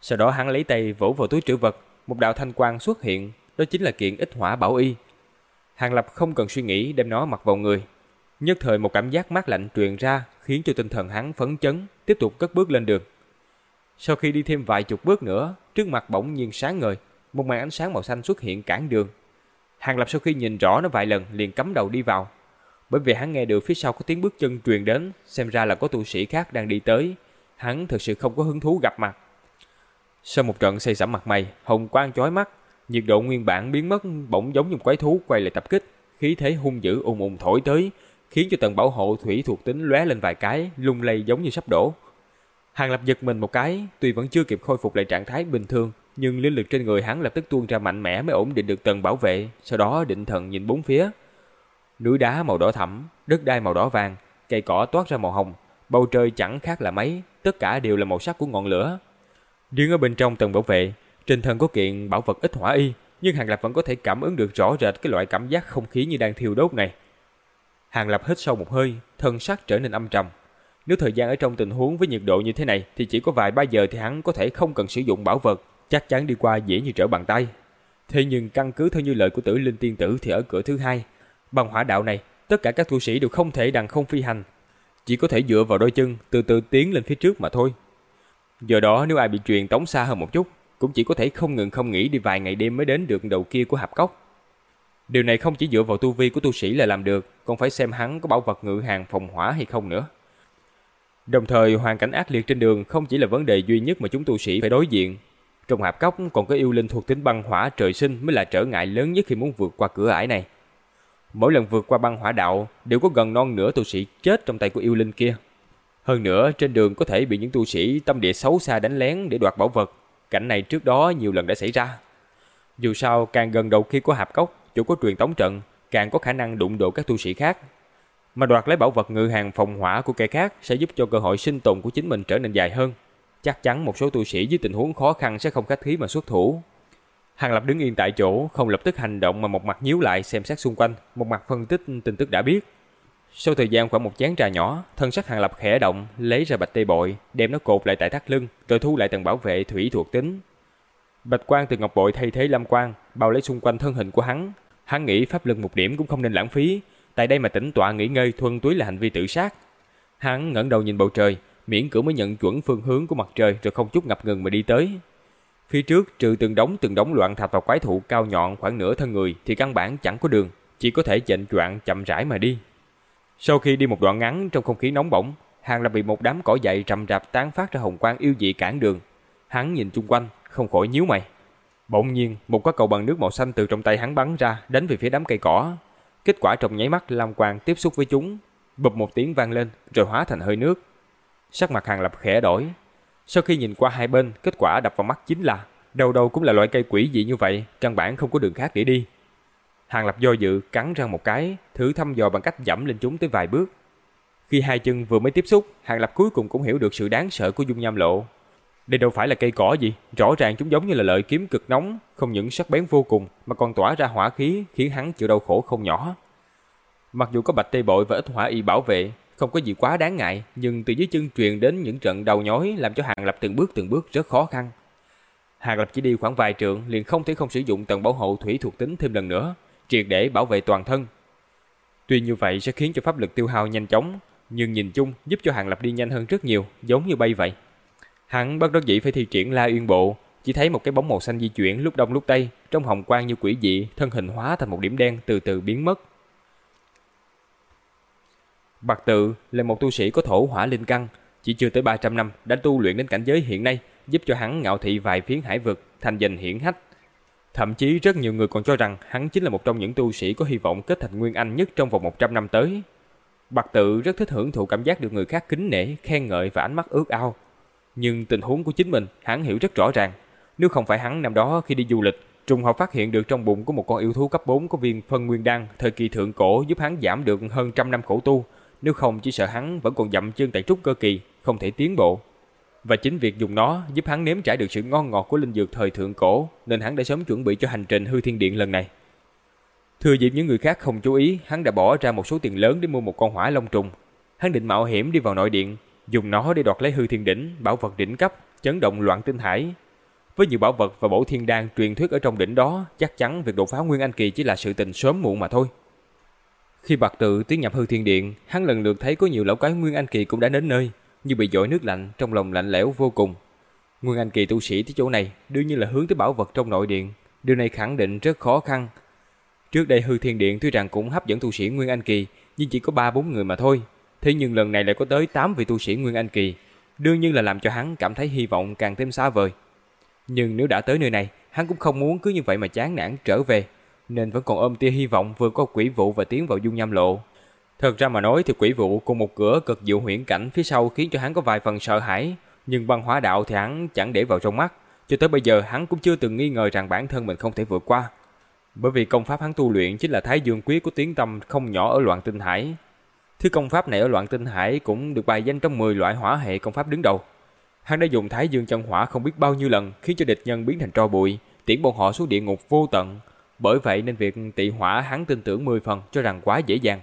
Sau đó hắn lấy tay vỗ vào túi trữ vật, một đạo thanh quang xuất hiện, đó chính là kiện ích hỏa bảo y. Hàng Lập không cần suy nghĩ đem nó mặc vào người. Nhất thời một cảm giác mát lạnh truyền ra khiến cho tinh thần hắn phấn chấn, tiếp tục cất bước lên đường. Sau khi đi thêm vài chục bước nữa, trước mặt bỗng nhiên sáng ngời, một màn ánh sáng màu xanh xuất hiện cản đường. Hàng Lập sau khi nhìn rõ nó vài lần liền cắm đầu đi vào. Bởi vì hắn nghe được phía sau có tiếng bước chân truyền đến, xem ra là có tu sĩ khác đang đi tới. Hắn thực sự không có hứng thú gặp mặt. Sau một trận xây sẩm mặt mày, hồng quang chói mắt, nhiệt độ nguyên bản biến mất bỗng giống như quái thú quay lại tập kích, khí thế hung dữ ùng ùng thổi tới, khiến cho tầng bảo hộ thủy thuộc tính lóe lên vài cái, lung lay giống như sắp đổ. Hàng Lập giật mình một cái, tuy vẫn chưa kịp khôi phục lại trạng thái bình thường, nhưng linh lực trên người hắn lập tức tuôn ra mạnh mẽ mới ổn định được tầng bảo vệ, sau đó định thần nhìn bốn phía. Núi đá màu đỏ thẫm, đất đai màu đỏ vàng, cây cỏ toát ra màu hồng, bầu trời chẳng khác là mấy, tất cả đều là màu sắc của ngọn lửa. Riêng ở bên trong tầng bảo vệ, trên thân có kiện bảo vật ít hỏa y, nhưng Hàng Lập vẫn có thể cảm ứng được rõ rệt cái loại cảm giác không khí như đang thiêu đốt này. Hàng Lập hít sâu một hơi, thân sắc trở nên âm trầm. Nếu thời gian ở trong tình huống với nhiệt độ như thế này thì chỉ có vài ba giờ thì hắn có thể không cần sử dụng bảo vật, chắc chắn đi qua dễ như trở bàn tay. Thế nhưng căn cứ theo như lời của tử linh tiên tử thì ở cửa thứ hai, bằng hỏa đạo này, tất cả các tu sĩ đều không thể đằng không phi hành. Chỉ có thể dựa vào đôi chân từ từ tiến lên phía trước mà thôi. Giờ đó nếu ai bị truyền tống xa hơn một chút, cũng chỉ có thể không ngừng không nghỉ đi vài ngày đêm mới đến được đầu kia của hạp cốc. Điều này không chỉ dựa vào tu vi của tu sĩ là làm được, còn phải xem hắn có bảo vật ngự hàng phòng hỏa hay không nữa. Đồng thời hoàn cảnh ác liệt trên đường không chỉ là vấn đề duy nhất mà chúng tu sĩ phải đối diện. Trong hạp cốc còn có yêu linh thuộc tính băng hỏa trời sinh mới là trở ngại lớn nhất khi muốn vượt qua cửa ải này. Mỗi lần vượt qua băng hỏa đạo đều có gần non nửa tu sĩ chết trong tay của yêu linh kia. Hơn nữa trên đường có thể bị những tu sĩ tâm địa xấu xa đánh lén để đoạt bảo vật. Cảnh này trước đó nhiều lần đã xảy ra. Dù sao càng gần đầu khi có hạp cốc, chỗ có truyền tống trận, càng có khả năng đụng độ các tu sĩ khác. Mà đoạt lấy bảo vật ngự hàng phòng hỏa của kẻ khác sẽ giúp cho cơ hội sinh tồn của chính mình trở nên dài hơn. Chắc chắn một số tu sĩ dưới tình huống khó khăn sẽ không khách khí mà xuất thủ. Hàng Lập đứng yên tại chỗ, không lập tức hành động mà một mặt nhíu lại xem xét xung quanh, một mặt phân tích tin tức đã biết. Sau thời gian khoảng một chén trà nhỏ, thân sắc Hàng Lập khẽ động, lấy ra bạch tê bội, đem nó cột lại tại thắt lưng, rồi thu lại tầng bảo vệ thủy thuộc tính. Bạch quang từ ngọc bội thay thế lam quang, bao lấy xung quanh thân hình của hắn. Hắn nghĩ pháp lực một điểm cũng không nên lãng phí, tại đây mà tĩnh tọa nghỉ ngơi thuần túy là hành vi tự sát. Hắn ngẩng đầu nhìn bầu trời, miễn cưỡng mới nhận chuẩn phương hướng của mặt trời rồi không chút ngập ngừng mà đi tới. Phía trước trừ từng đống từng đống loạn thạch và quái thụ cao nhọn khoảng nửa thân người thì căn bản chẳng có đường, chỉ có thể chệnh choạng chậm rãi mà đi. Sau khi đi một đoạn ngắn trong không khí nóng bỏng, Hàng là bị một đám cỏ dại rậm rạp tán phát ra hồng quang yêu dị cản đường. Hắn nhìn chung quanh, không khỏi nhíu mày. Bỗng nhiên, một quả cầu bằng nước màu xanh từ trong tay hắn bắn ra, đánh về phía đám cây cỏ. Kết quả trong nháy mắt lam quang tiếp xúc với chúng, bụp một tiếng vang lên, rồi hóa thành hơi nước. Sắc mặt Hàng Lập khẽ đổi. Sau khi nhìn qua hai bên, kết quả đập vào mắt chính là đầu đầu cũng là loại cây quỷ dị như vậy, căn bản không có đường khác để đi. Hàng Lập do dự, cắn răng một cái, thử thăm dò bằng cách dẫm lên chúng tới vài bước. Khi hai chân vừa mới tiếp xúc, Hàng Lập cuối cùng cũng hiểu được sự đáng sợ của dung nham lộ. Đây đâu phải là cây cỏ gì, rõ ràng chúng giống như là lợi kiếm cực nóng, không những sắc bén vô cùng mà còn tỏa ra hỏa khí khiến hắn chịu đau khổ không nhỏ. Mặc dù có bạch tê bội và ít hỏa y bảo vệ, không có gì quá đáng ngại, nhưng từ dưới chân truyền đến những trận đau nhói làm cho Hàng Lập từng bước từng bước rất khó khăn. Hàng Lập chỉ đi khoảng vài trượng liền không thể không sử dụng tầng bảo hộ thủy thuộc tính thêm lần nữa, triệt để bảo vệ toàn thân. Tuy như vậy sẽ khiến cho pháp lực tiêu hao nhanh chóng, nhưng nhìn chung giúp cho Hàng Lập đi nhanh hơn rất nhiều, giống như bay vậy. Hắn bất đắc dĩ phải thi triển La Uyên Bộ, chỉ thấy một cái bóng màu xanh di chuyển lúc đông lúc tây, trong hồng quang như quỷ dị, thân hình hóa thành một điểm đen từ từ biến mất. Bạc Tự là một tu sĩ có thổ hỏa linh căn, chỉ chưa tới 300 năm đã tu luyện đến cảnh giới hiện nay, giúp cho hắn ngạo thị vài phiến hải vực, thành danh hiển hách. Thậm chí rất nhiều người còn cho rằng hắn chính là một trong những tu sĩ có hy vọng kết thành nguyên anh nhất trong vòng 100 năm tới. Bạc Tự rất thích hưởng thụ cảm giác được người khác kính nể, khen ngợi và ánh mắt ước ao. Nhưng tình huống của chính mình, hắn hiểu rất rõ ràng. Nếu không phải hắn năm đó khi đi du lịch, trùng hợp phát hiện được trong bụng của một con yêu thú cấp 4 có viên phân nguyên đan thời kỳ thượng cổ giúp hắn giảm được hơn trăm năm khổ tu, nếu không chỉ sợ hắn vẫn còn dậm chân tại trúc cơ kỳ, không thể tiến bộ. Và chính việc dùng nó giúp hắn nếm trải được sự ngon ngọt của linh dược thời thượng cổ, nên hắn đã sớm chuẩn bị cho hành trình hư thiên điện lần này. Thừa dịp những người khác không chú ý, hắn đã bỏ ra một số tiền lớn để mua một con hỏa long trùng. Hắn định mạo hiểm đi vào nội điện, dùng nó để đoạt lấy hư thiên đỉnh, bảo vật đỉnh cấp, chấn động loạn tinh hải. Với nhiều bảo vật và bổ thiên đan truyền thuyết ở trong đỉnh đó, chắc chắn việc đột phá Nguyên Anh Kỳ chỉ là sự tình sớm muộn mà thôi. Khi bạc tự tiến nhập hư thiên điện, hắn lần lượt thấy có nhiều lão quái Nguyên Anh Kỳ cũng đã đến nơi, như bị dội nước lạnh, trong lòng lạnh lẽo vô cùng. Nguyên Anh Kỳ tu sĩ tới chỗ này đương nhiên là hướng tới bảo vật trong nội điện, điều này khẳng định rất khó khăn. Trước đây hư thiên điện tuy rằng cũng hấp dẫn tu sĩ Nguyên Anh Kỳ, nhưng chỉ có 3-4 người mà thôi. Thế nhưng lần này lại có tới 8 vị tu sĩ Nguyên Anh Kỳ, đương nhiên là làm cho hắn cảm thấy hy vọng càng thêm xa vời. Nhưng nếu đã tới nơi này, hắn cũng không muốn cứ như vậy mà chán nản trở về, nên vẫn còn ôm tia hy vọng vừa có quỷ vụ và tiến vào dung nham lộ. Thật ra mà nói thì quỷ vụ cùng một cửa cực diệu huyễn cảnh phía sau khiến cho hắn có vài phần sợ hãi, nhưng băng hóa đạo thì hắn chẳng để vào trong mắt, cho tới bây giờ hắn cũng chưa từng nghi ngờ rằng bản thân mình không thể vượt qua. Bởi vì công pháp hắn tu luyện chính là Thái Dương Quyết của tiếng tâm không nhỏ ở loạn tinh hải. Thứ công pháp này ở loạn tinh hải cũng được bài danh trong 10 loại hỏa hệ công pháp đứng đầu. Hắn đã dùng Thái Dương chân hỏa không biết bao nhiêu lần khiến cho địch nhân biến thành tro bụi, tiễn bọn họ xuống địa ngục vô tận. Bởi vậy nên việc tị hỏa hắn tin tưởng 10 phần cho rằng quá dễ dàng.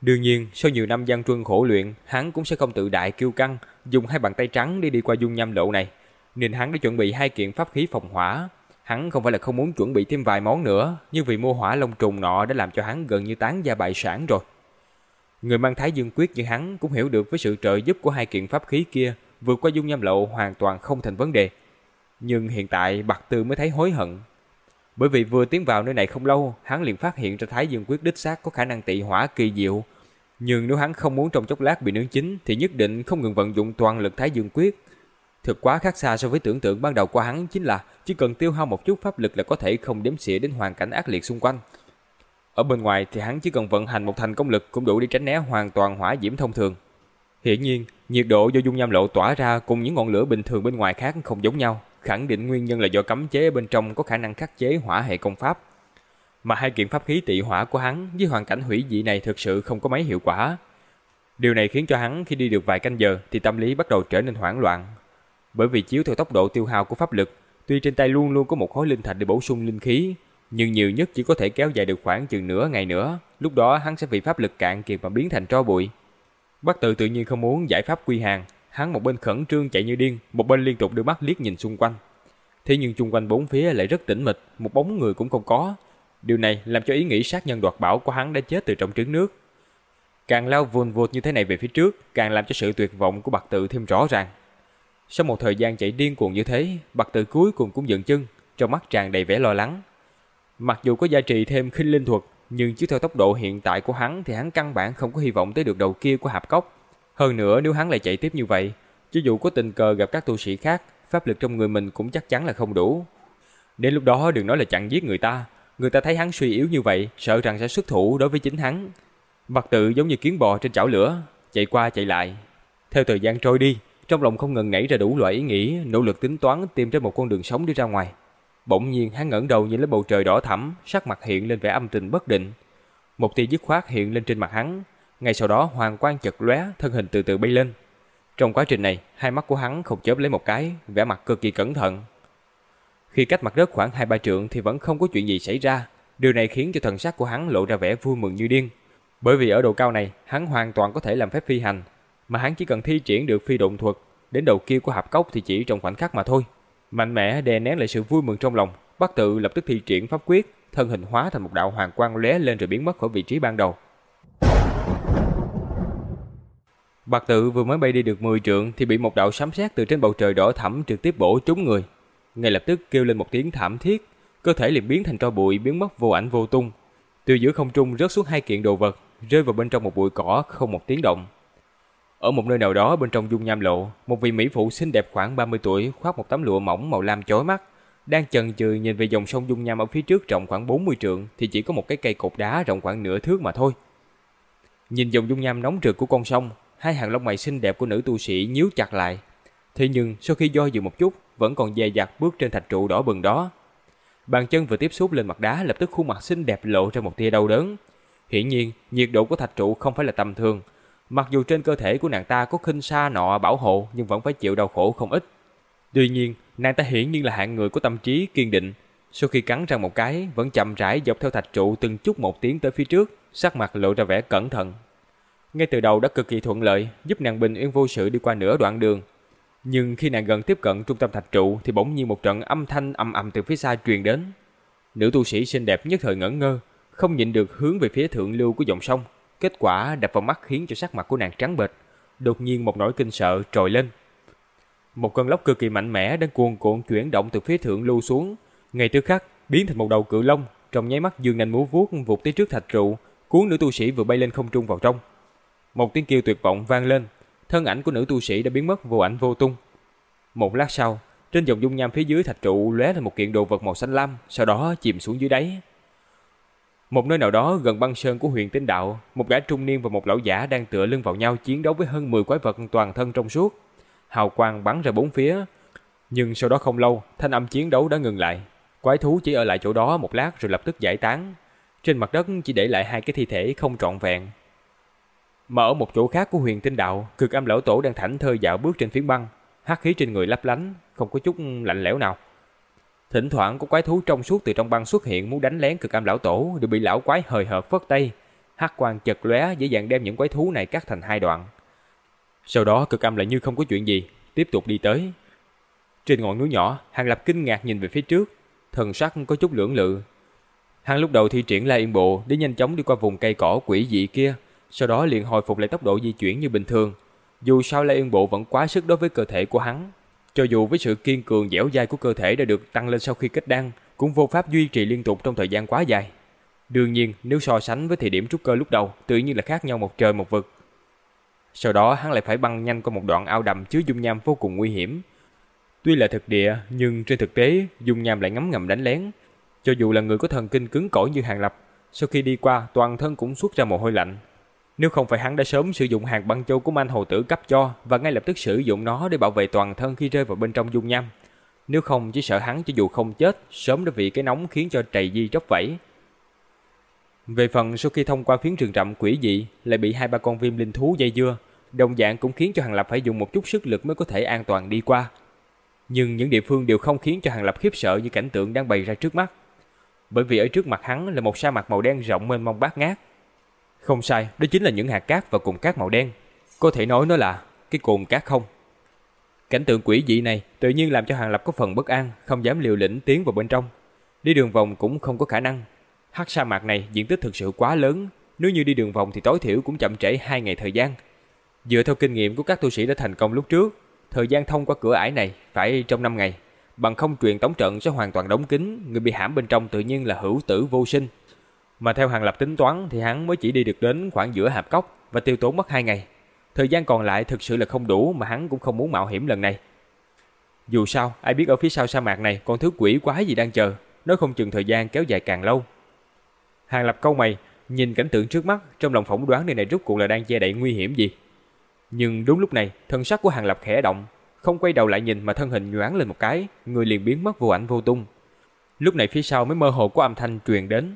Đương nhiên, sau nhiều năm gian truân khổ luyện, hắn cũng sẽ không tự đại kiêu căng, dùng hai bàn tay trắng để đi qua dung nham lộ này. Nên hắn đã chuẩn bị hai kiện pháp khí phòng hỏa. Hắn không phải là không muốn chuẩn bị thêm vài món nữa, nhưng vì mua hỏa long trùng nọ đã làm cho hắn gần như tán gia bại sản rồi. Người mang thái dương quyết như hắn cũng hiểu được với sự trợ giúp của hai kiện pháp khí kia, vượt qua dung nham lộ hoàn toàn không thành vấn đề. Nhưng hiện tại Bạc Tư mới thấy hối hận. Bởi vì vừa tiến vào nơi này không lâu, hắn liền phát hiện ra Thái Dương Quyết đích xác có khả năng tị hỏa kỳ diệu. Nhưng nếu hắn không muốn trong chốc lát bị nướng chín thì nhất định không ngừng vận dụng toàn lực Thái Dương Quyết. Thực quá khác xa so với tưởng tượng ban đầu của hắn chính là chỉ cần tiêu hao một chút pháp lực là có thể không đếm xỉa đến hoàn cảnh ác liệt xung quanh. Ở bên ngoài thì hắn chỉ cần vận hành một thành công lực cũng đủ để tránh né hoàn toàn hỏa diễm thông thường. Hiển nhiên, nhiệt độ do dung nham lộ tỏa ra cùng những ngọn lửa bình thường bên ngoài khác không giống nhau, khẳng định nguyên nhân là do cấm chế bên trong có khả năng khắc chế hỏa hệ công pháp. Mà hai kiện pháp khí tị hỏa của hắn với hoàn cảnh hủy dị này thực sự không có mấy hiệu quả. Điều này khiến cho hắn khi đi được vài canh giờ thì tâm lý bắt đầu trở nên hoảng loạn. Bởi vì chiếu theo tốc độ tiêu hao của pháp lực, tuy trên tay luôn luôn có một khối linh thạch để bổ sung linh khí, nhưng nhiều nhất chỉ có thể kéo dài được khoảng chừng nửa ngày nữa, lúc đó hắn sẽ bị pháp lực cạn kiệt mà biến thành tro bụi. Bắc Tự tự nhiên không muốn giải pháp quy hàng, hắn một bên khẩn trương chạy như điên, một bên liên tục đưa mắt liếc nhìn xung quanh. Thế nhưng xung quanh bốn phía lại rất tĩnh mịch, một bóng người cũng không có. Điều này làm cho ý nghĩ sát nhân đoạt bảo của hắn đã chết từ trong trứng nước. Càng lao vùn vụt như thế này về phía trước, càng làm cho sự tuyệt vọng của Bạc Tự thêm rõ ràng. Sau một thời gian chạy điên cuồng như thế, Bạc Tự cuối cùng cũng dừng chân, trong mắt tràn đầy vẻ lo lắng. Mặc dù có giá trị thêm khinh linh thuật, nhưng chứ theo tốc độ hiện tại của hắn thì hắn căn bản không có hy vọng tới được đầu kia của hạp cốc. Hơn nữa nếu hắn lại chạy tiếp như vậy, cho dù có tình cờ gặp các tu sĩ khác, pháp lực trong người mình cũng chắc chắn là không đủ. Đến lúc đó đừng nói là chặn giết người ta, người ta thấy hắn suy yếu như vậy, sợ rằng sẽ xuất thủ đối với chính hắn. Mặt tự giống như kiến bò trên chảo lửa, chạy qua chạy lại. Theo thời gian trôi đi, trong lòng không ngừng nảy ra đủ loại ý nghĩ, nỗ lực tính toán tìm ra một con đường sống đi ra ngoài. Bỗng nhiên hắn ngẩng đầu nhìn lên bầu trời đỏ thẫm, sắc mặt hiện lên vẻ âm tình bất định. Một tia dứt khoát hiện lên trên mặt hắn, ngay sau đó hoàng quang chật lóe, thân hình từ từ bay lên. Trong quá trình này, hai mắt của hắn không chớp lấy một cái, vẻ mặt cực kỳ cẩn thận. Khi cách mặt đất khoảng 2-3 trượng thì vẫn không có chuyện gì xảy ra, điều này khiến cho thần sắc của hắn lộ ra vẻ vui mừng như điên. Bởi vì ở độ cao này, hắn hoàn toàn có thể làm phép phi hành, mà hắn chỉ cần thi triển được phi độn thuật, đến đầu kia của hạp cốc thì chỉ trong khoảnh khắc mà thôi. Mạnh mẽ đè nén lại sự vui mừng trong lòng, Bắc Tự lập tức thi triển pháp quyết, thân hình hóa thành một đạo hoàng quang lóe lên rồi biến mất khỏi vị trí ban đầu. Bạc Tự vừa mới bay đi được 10 trượng thì bị một đạo sấm sét từ trên bầu trời đỏ thẫm trực tiếp bổ trúng người. Ngay lập tức kêu lên một tiếng thảm thiết, cơ thể liền biến thành tro bụi biến mất vô ảnh vô tung. Từ giữa không trung rớt xuống hai kiện đồ vật, rơi vào bên trong một bụi cỏ không một tiếng động. Ở một nơi nào đó bên trong dung nham lộ, một vị mỹ phụ xinh đẹp khoảng 30 tuổi khoác một tấm lụa mỏng màu lam chói mắt, đang chần chừ nhìn về dòng sông dung nham ở phía trước rộng khoảng 40 trượng thì chỉ có một cái cây cột đá rộng khoảng nửa thước mà thôi. Nhìn dòng dung nham nóng rực của con sông, hai hàng lông mày xinh đẹp của nữ tu sĩ nhíu chặt lại. Thế nhưng sau khi do dự một chút, vẫn còn dè dặt bước trên thạch trụ đỏ bừng đó. Bàn chân vừa tiếp xúc lên mặt đá lập tức khuôn mặt xinh đẹp lộ ra một tia đau đớn. Hiển nhiên, nhiệt độ của thạch trụ không phải là tầm thường, Mặc dù trên cơ thể của nàng ta có khinh sa nọ bảo hộ nhưng vẫn phải chịu đau khổ không ít. Tuy nhiên, nàng ta hiển nhiên là hạng người có tâm trí kiên định. Sau khi cắn răng một cái, vẫn chậm rãi dọc theo thạch trụ từng chút một tiến tới phía trước, sắc mặt lộ ra vẻ cẩn thận. ngay từ đầu đã cực kỳ thuận lợi, giúp nàng bình yên vô sự đi qua nửa đoạn đường. Nhưng khi nàng gần tiếp cận trung tâm thạch trụ thì bỗng nhiên một trận âm thanh ầm ầm từ phía xa truyền đến. Nữ tu sĩ xinh đẹp nhất thời ngẩn ngơ, không nhịn được hướng về phía thượng lưu của dòng sông. Kết quả đập vào mắt khiến cho sắc mặt của nàng trắng bệch. Đột nhiên một nỗi kinh sợ trồi lên. Một cơn lốc cực kỳ mạnh mẽ đang cuồn cuộn chuyển động từ phía thượng lưu xuống, ngay tức khắc biến thành một đầu cự long, trong nháy mắt dương nhanh múa vuốt vụt tới trước thạch trụ, cuốn nữ tu sĩ vừa bay lên không trung vào trong. Một tiếng kêu tuyệt vọng vang lên, thân ảnh của nữ tu sĩ đã biến mất vô ảnh vô tung. Một lát sau, trên dòng dung nham phía dưới thạch trụ lóe lên một kiện đồ vật màu xanh lam, sau đó chìm xuống dưới đáy. Một nơi nào đó gần băng sơn của huyền tinh đạo, một gã trung niên và một lão giả đang tựa lưng vào nhau chiến đấu với hơn 10 quái vật toàn thân trong suốt. Hào quang bắn ra bốn phía. Nhưng sau đó không lâu, thanh âm chiến đấu đã ngừng lại. Quái thú chỉ ở lại chỗ đó một lát rồi lập tức giải tán. Trên mặt đất chỉ để lại hai cái thi thể không trọn vẹn. Mà ở một chỗ khác của huyền tinh đạo, cực âm lão tổ đang thảnh thơi dạo bước trên phiến băng, hắc khí trên người lấp lánh, không có chút lạnh lẽo nào. Thỉnh thoảng có quái thú trong suốt từ trong băng xuất hiện muốn đánh lén cực âm lão tổ, đều bị lão quái hời hợt phất tay. Hắc quang chật lóe dễ dàng đem những quái thú này cắt thành hai đoạn. Sau đó cực âm lại như không có chuyện gì, tiếp tục đi tới. Trên ngọn núi nhỏ, Hàng Lập kinh ngạc nhìn về phía trước, thần sắc có chút lưỡng lự. Hắn lúc đầu thi triển La Yên Bộ để nhanh chóng đi qua vùng cây cỏ quỷ dị kia, sau đó liền hồi phục lại tốc độ di chuyển như bình thường. Dù sao La Yên Bộ vẫn quá sức đối với cơ thể của hắn, cho dù với sự kiên cường dẻo dai của cơ thể đã được tăng lên sau khi kết đan, cũng vô pháp duy trì liên tục trong thời gian quá dài. Đương nhiên, nếu so sánh với thời điểm trúc cơ lúc đầu, tự nhiên là khác nhau một trời một vực. Sau đó hắn lại phải băng nhanh qua một đoạn ao đầm chứa dung nham vô cùng nguy hiểm. Tuy là thực địa, nhưng trên thực tế, dung nham lại ngấm ngầm đánh lén. Cho dù là người có thần kinh cứng cỏi như Hàng Lập, sau khi đi qua, toàn thân cũng xuất ra mồ hôi lạnh. Nếu không phải hắn đã sớm sử dụng hàng băng châu của man hồ tử cấp cho và ngay lập tức sử dụng nó để bảo vệ toàn thân khi rơi vào bên trong dung nham. Nếu không chỉ sợ hắn cho dù không chết, sớm đã bị cái nóng khiến cho trầy di tróc vẫy. Về phần sau khi thông qua phiến rừng rậm quỷ dị lại bị hai ba con viêm linh thú dây dưa, đồng dạng cũng khiến cho Hàng Lập phải dùng một chút sức lực mới có thể an toàn đi qua. Nhưng những địa phương đều không khiến cho Hàng Lập khiếp sợ như cảnh tượng đang bày ra trước mắt. Bởi vì ở trước mặt hắn là một sa mạc màu đen rộng mênh mông bát ngát, không sai, đó chính là những hạt cát và cồn cát màu đen. Có thể nói nó là cái cồn cát không. Cảnh tượng quỷ dị này tự nhiên làm cho Hàng Lập có phần bất an, không dám liều lĩnh tiến vào bên trong. Đi đường vòng cũng không có khả năng. Hắc sa mạc này diện tích thực sự quá lớn, nếu như đi đường vòng thì tối thiểu cũng chậm trễ 2 ngày thời gian. Dựa theo kinh nghiệm của các tu sĩ đã thành công lúc trước, thời gian thông qua cửa ải này phải trong 5 ngày. Bằng không truyền tống trận sẽ hoàn toàn đóng kín, người bị hãm bên trong tự nhiên là hữu tử vô sinh. Mà theo Hàng Lập tính toán thì hắn mới chỉ đi được đến khoảng giữa hạp cốc và tiêu tốn mất 2 ngày. Thời gian còn lại thực sự là không đủ mà hắn cũng không muốn mạo hiểm lần này. Dù sao, ai biết ở phía sau sa mạc này còn thứ quỷ quái gì đang chờ, nói không chừng thời gian kéo dài càng lâu. Hàng Lập câu mày, nhìn cảnh tượng trước mắt, trong lòng phỏng đoán nơi này rốt cuộc là đang che đậy nguy hiểm gì. Nhưng đúng lúc này, thân sắc của Hàng Lập khẽ động, không quay đầu lại nhìn mà thân hình nhoáng lên một cái, người liền biến mất vô ảnh vô tung. Lúc này phía sau mới mơ hồ có âm thanh truyền đến,